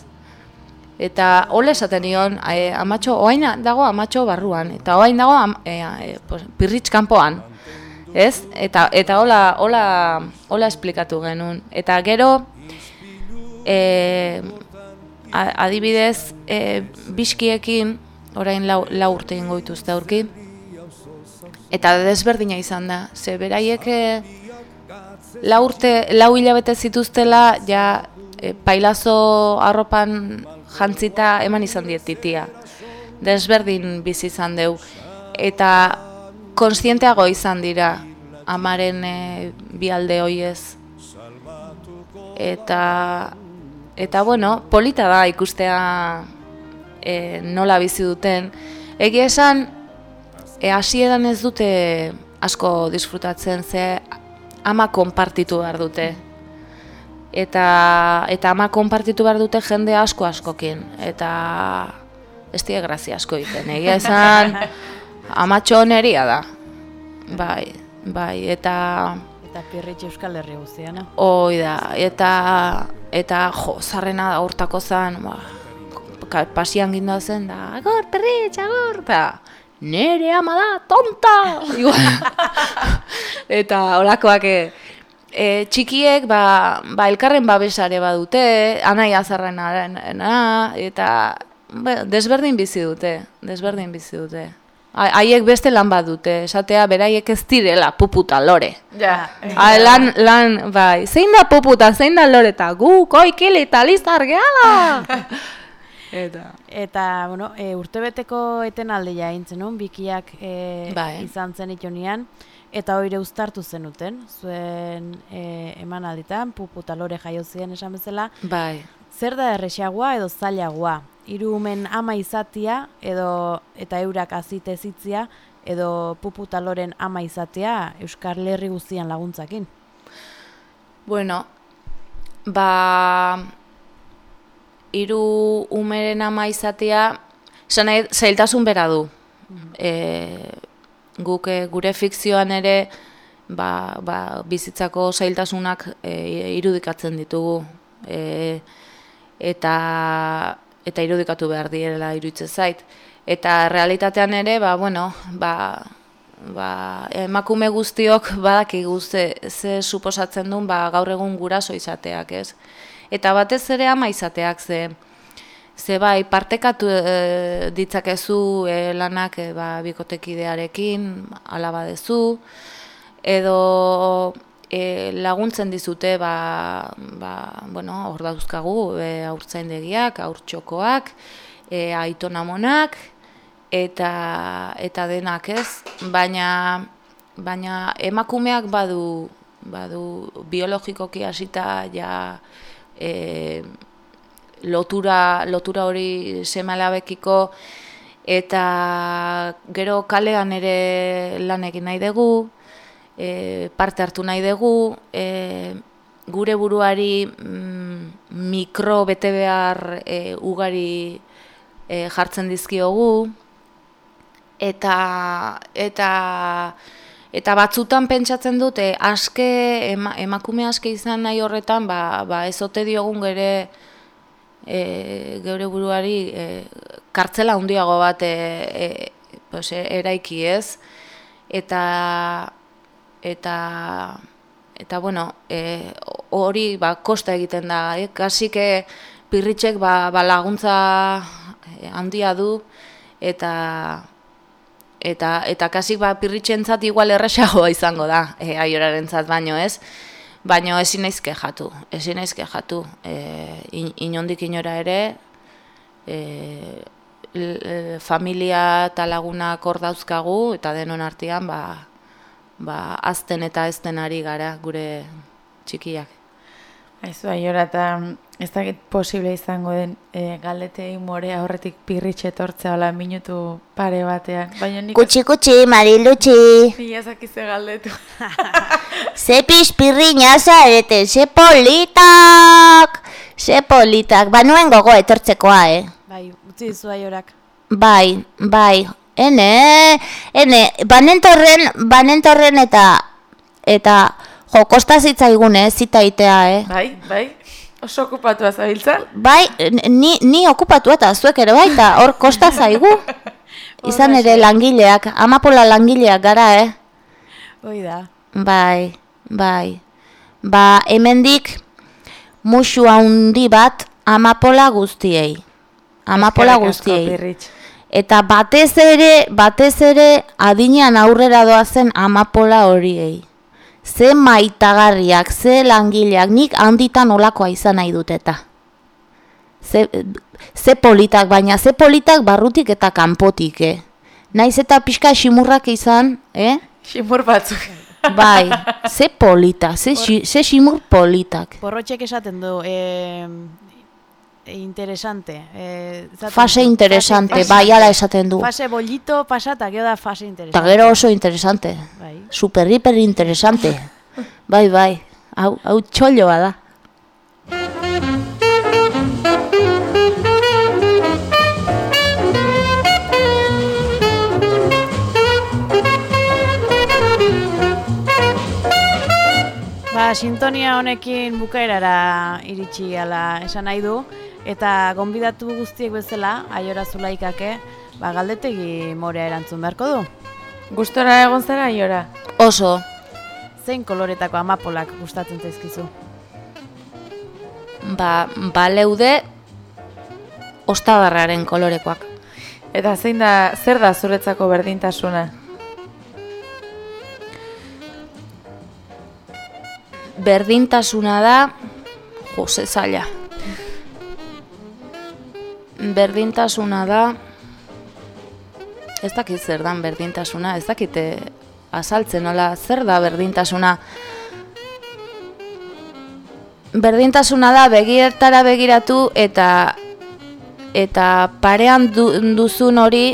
C: Eta hola esaten nion, e, amatxo, oain dago amatxo barruan, eta oain dago am, e, e, pues, pirritx kanpoan, ez? Eta, eta hola, hola, hola esplikatu genuen. Eta gero, e, adibidez, e, biskiekin, orain lau, lau urte ingo dituzte aurki, eta desberdina izan da, ze beraiek e, lau urte, lau hilabete zituztela, ja, e, pailazo arropan jantzita eman izan diet titia. Desberdin bizi izan deu. Eta konstienteago izan dira amaren e, bi alde hoiez. Eta, eta bueno, polita da ikustea e, nola bizi duten. Egia esan, e, hasieran ez dute asko disfrutatzen, ze ama konpartitu behar dute. Eta, eta ama konpartitu behar dute jende asko askokin. Eta ez die grazia asko egiten. Egia esan, amatxo oneria da. Bai, bai, eta...
A: Eta pirritxe Euskal Herri guztiana.
C: Hoi da, eta, eta jo, zarrena da hortako zen, ba, pasian ginda zen, da, agur, perritx, agur, eta nere ama da, tonta! Eta holakoak, e, e, txikiek, ba, ba, elkarren babesare badute, anai azarrenarena, eta ba, desberdin bizi dute, desberdin bizi dute. Ha- Haiek beste lan bat dute, esatea beraiek ez direla puputa lore.
B: Ja,
C: Ah, lan, lan, bai, zein da poputa, zein da loreta, gu, koikili eta lizar gehala! eta,
A: Eta, bueno, e, urtebeteko etenaldia eintzen, non? Bikiak e,
C: Bai.
A: izan zen itonian. eta hoire uztartu zenuten, zuen e, emanalditan, pupu eta lore jaio ziren esan bezala,
C: Bai.
A: zer da erresiagoa edo zailagoa? Hiru umen ama izatia edo eta eurak azite zitzia edo pupu eta loren ama izatea Euskal Herri guztian laguntzakin.
C: Bueno, ba, hiru umeren ama izatea, esan nahi, zailtasun bera du. E, guk e, gure fikzioan ere, ba, ba, bizitzako zailtasunak e, irudikatzen ditugu. E, eta, eta irudikatu behar direla iruditzen zait. Eta realitatean ere, ba, bueno, ba, ba, emakume guztiok badakigu ze, ze suposatzen duen ba, gaur egun guraso izateak, ez? Eta batez ere ama izateak ze, ze bai, partekatu e, ditzakezu e, lanak e, ba, bikotekidearekin, ala badezu, edo e, laguntzen dizute ba, ba, bueno, hor dauzkagu e, aurtzaindegiak, aurtxokoak, e, aitonamonak, eta eta denak, ez? Baina baina emakumeak badu badu biologikoki hasita ja e, lotura lotura hori semalabekiko eta gero kalean ere lan egin nahi dugu, e, parte hartu nahi dugu, e, gure buruari mm, mikro bete behar e, ugari e, jartzen dizkiogu, eta eta eta batzutan pentsatzen dute aske ema, emakume aske izan nahi horretan ba, ba ez ote diogun gere e, geure buruari e, kartzela handiago bat e, e, pues, eraiki ez? Eta eta eta bueno e, hori ba kosta egiten da. Eh? kasike pirritxek ba, ba laguntza e, handia du. Eta eta eta kasik ba pirritxentzat igual erresagoa izango da e, aiorarentzat baino ez? Baino ezin naiz kexatu ezin naiz kexatu e, in, inondik inora ere e, l- e, familia eta lagunak hor dauzkagu eta denon artean ba ba azten eta ezten ari gara gure txikiak
B: Aizu, aiora, eta ez dakit posible izango den e, galdetei morea horretik pirritxe etortzea hola minutu pare batean. Baina nik
G: Kutsi, kutsi, marilutxi.
B: nila zakize galdetu.
G: Ze pizpirriña zarete, ze politak. Ze politak. Ba, nuen gogo etortzekoa, eh?
A: Bai, utzi dizu aiorak.
G: Bai, bai. Ene, ene, banentorren, banentorren eta, eta, jo, kosta zitzaigun, eh, zita itea, eh?
B: bai, bai, oso okupatua zabiltza.
G: Bai, ni, ni okupatu eta zuek ere baita, hor kosta zaigu. Izan ere langileak, amapola langileak gara, eh?
A: Hoi da.
G: Bai, bai. Ba, hemendik musu handi bat amapola guztiei. Amapola guztiei. Eta batez ere, batez ere adinean aurrera doazen amapola horiei. Ze maitagarriak, ze langileak, nik handitan olakoa izan nahi dut eta. Ze, ze politak, baina ze politak barrutik eta kanpotik, eh? Naiz eta pixka simurrak izan, eh?
B: Ximur batzuk.
G: Bai, ze polita, ze, xi- ze simur politak.
A: Porrotxek esaten du, e, interesante. E, esaten
G: Fase
A: du,
G: interesante,
A: fase-
G: bai, ala esaten du.
A: Fase bollito pasata, gero da fase interesante.
G: gero oso interesante.
A: Bai.
G: Super, hiper interesante. Bai, bai, hau, hau txolloa da.
A: Ba, sintonia honekin bukaerara iritsi ala esan nahi du, eta gonbidatu guztiek bezala, aiora zulaikake, ba, galdetegi morea erantzun beharko du.
B: Gustora egon zara, aiora?
G: Oso,
A: Zein koloretako amapolak gustatzen zaizkizu?
C: ba, baleude ostadarraren kolorekoak.
B: Eta zein da, zer da zuretzako berdintasuna?
C: Berdintasuna da, jose zaila. Berdintasuna da, ez dakit zer dan berdintasuna, ez dakite azaltzen, nola, zer da berdintasuna? Berdintasuna da begirtara begiratu eta eta parean du, duzun hori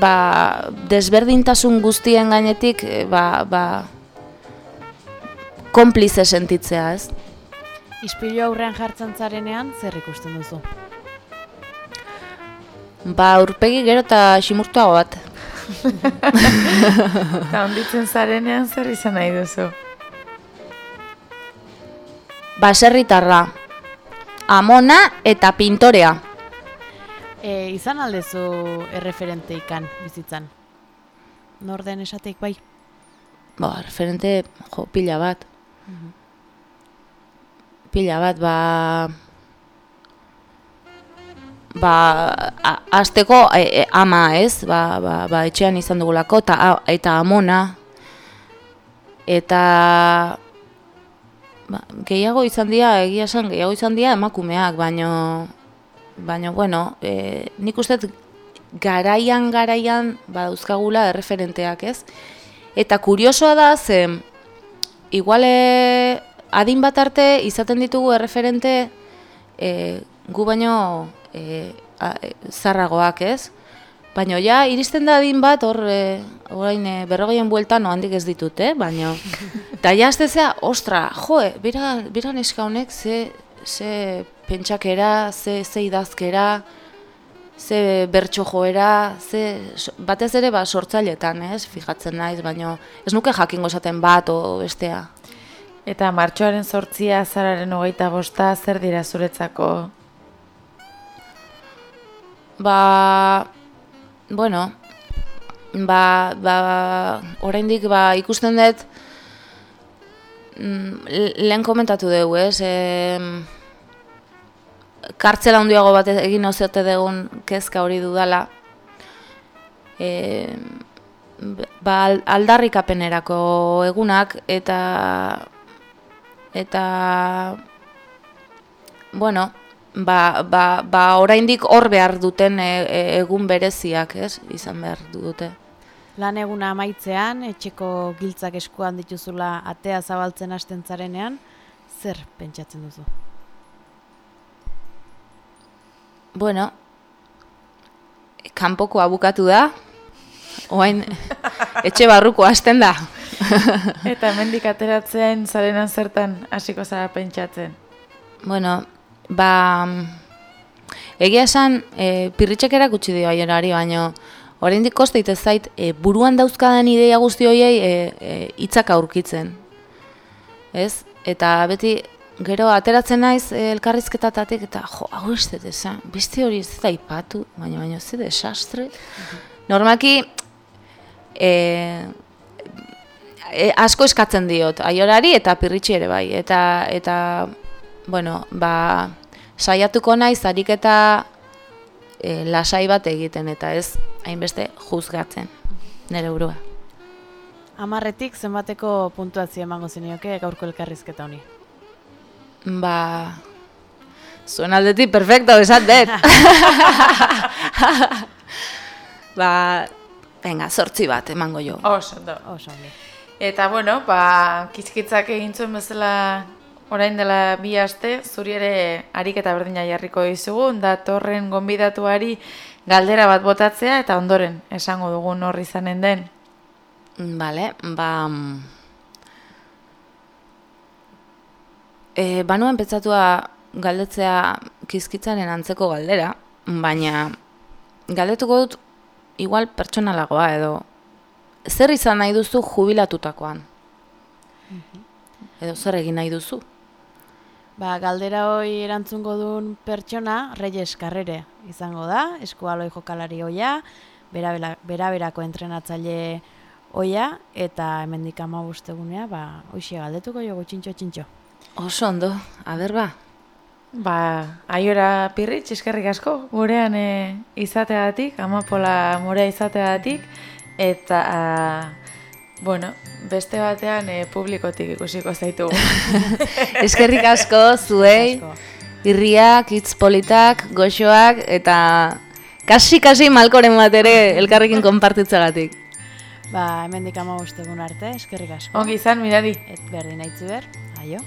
C: ba, desberdintasun guztien gainetik eh, ba, ba, konplize sentitzea, ez?
A: Ispilu aurrean jartzen zarenean, zer ikusten duzu?
C: Ba, urpegi gero eta simurtuago bat.
B: Eta onditzen zarenean zer izan nahi duzu.
C: Baserritarra, amona eta pintorea.
A: E, izan aldezu erreferente ikan bizitzan? Norden esateik bai?
C: Ba, referente, jo, pila bat. Pila bat, ba... Ba, azteko e, e, ama ez, ba, ba, ba, etxean izan dugulako, eta, a- eta amona. Eta... Ba, gehiago izan dira, egia esan, gehiago izan dira emakumeak, baino... Baina, bueno, e, nik uste garaian, garaian, badauzkagula erreferenteak, ez? Eta kuriosoa da, ze, igual e, adin bat arte izaten ditugu erreferente e, gu baino e, a, e, zarragoak, ez? Baina ja, iristen da adin bat, hor, e, orain e, berrogeien bueltan handik ez ditut, eh? Baina, eta ja, azte zea, ostra, jo, e, bera, bera neska honek ze, ze pentsakera, ze, ze idazkera, ze bertso joera, ze, batez ere ba, sortzailetan, ez, fijatzen naiz, baina ez nuke jakingo esaten bat o bestea.
B: Eta martxoaren sortzia azararen hogeita bosta zer dira zuretzako?
C: Ba, bueno, ba, ba, oraindik ba, ikusten dut, mm, le- lehen komentatu dugu, ez, em, kartzela handiago bat egin ozeote dugun kezka hori dudala, e, ba, al- aldarrikapenerako egunak eta eta bueno, ba, ba, ba oraindik hor behar duten e, e, egun bereziak, ez? Izan behar dute.
A: Lan eguna amaitzean, etxeko giltzak eskuan dituzula atea zabaltzen hasten zarenean, zer pentsatzen duzu?
C: Bueno, kanpoko abukatu da, oain etxe barruko hasten da.
B: Eta hemendik ateratzean zarenan zertan hasiko zara pentsatzen.
C: bueno, ba, egia esan, e, pirritxek erakutsi dio aierari, baino, oraindik koste ite zait, e, buruan dauzkadan ideia guzti horiei e, e, hitzak aurkitzen. Ez? Eta beti, gero ateratzen naiz e, elkarrizketatatik, eta jo, hau ez dut esan, beste hori ez da ipatu, baina baina ze desastre. Normalki, e, e, asko eskatzen diot, aiorari eta pirritxi ere bai. Eta, eta bueno, ba, saiatuko naiz ariketa e, lasai bat egiten, eta ez hainbeste juzgatzen nire burua.
A: Amarretik zenbateko puntuazio emango zenioke gaurko elkarrizketa honi.
C: Ba, zuen aldetik perfecto, esat dut. ba, venga, sortzi bat emango jo.
B: Oso, ondo.
A: Oso ongi.
B: Eta bueno, ba, kizkitzak egin zuen bezala orain dela bi aste, zuri ere ariketa berdina jarriko dizugu, datorren gonbidatuari galdera bat botatzea eta ondoren esango dugun horri izanen den.
C: Bale, ba... E, banuen pentsatua galdetzea kizkitzaren antzeko galdera, baina galdetuko dut igual pertsonalagoa edo zer izan nahi duzu jubilatutakoan? Edo zer egin nahi duzu?
A: Ba, galdera hoi erantzungo duen pertsona, Reyes Carrere izango da, eskualoi jokalari oia, bera, berako entrenatzaile oia, eta hemendik ama egunea, ba, hoxe galdetuko jo txintxo txintxo.
C: Oso ondo, aber ba.
B: Ba, aiora pirritx, eskerrik asko, gurean e, izateagatik, amapola murea izateagatik, eta, bueno, beste batean e, publikotik ikusiko zaitugu.
C: Eskerrik asko zuei, irriak, hitz politak, goxoak eta kasi-kasi malkoren bat ere elkarrekin konpartitzagatik.
A: Ba, hemendik ama egun arte, eskerrik asko.
B: Ongi izan, mirari.
A: Et berdin aitzi ber, aio.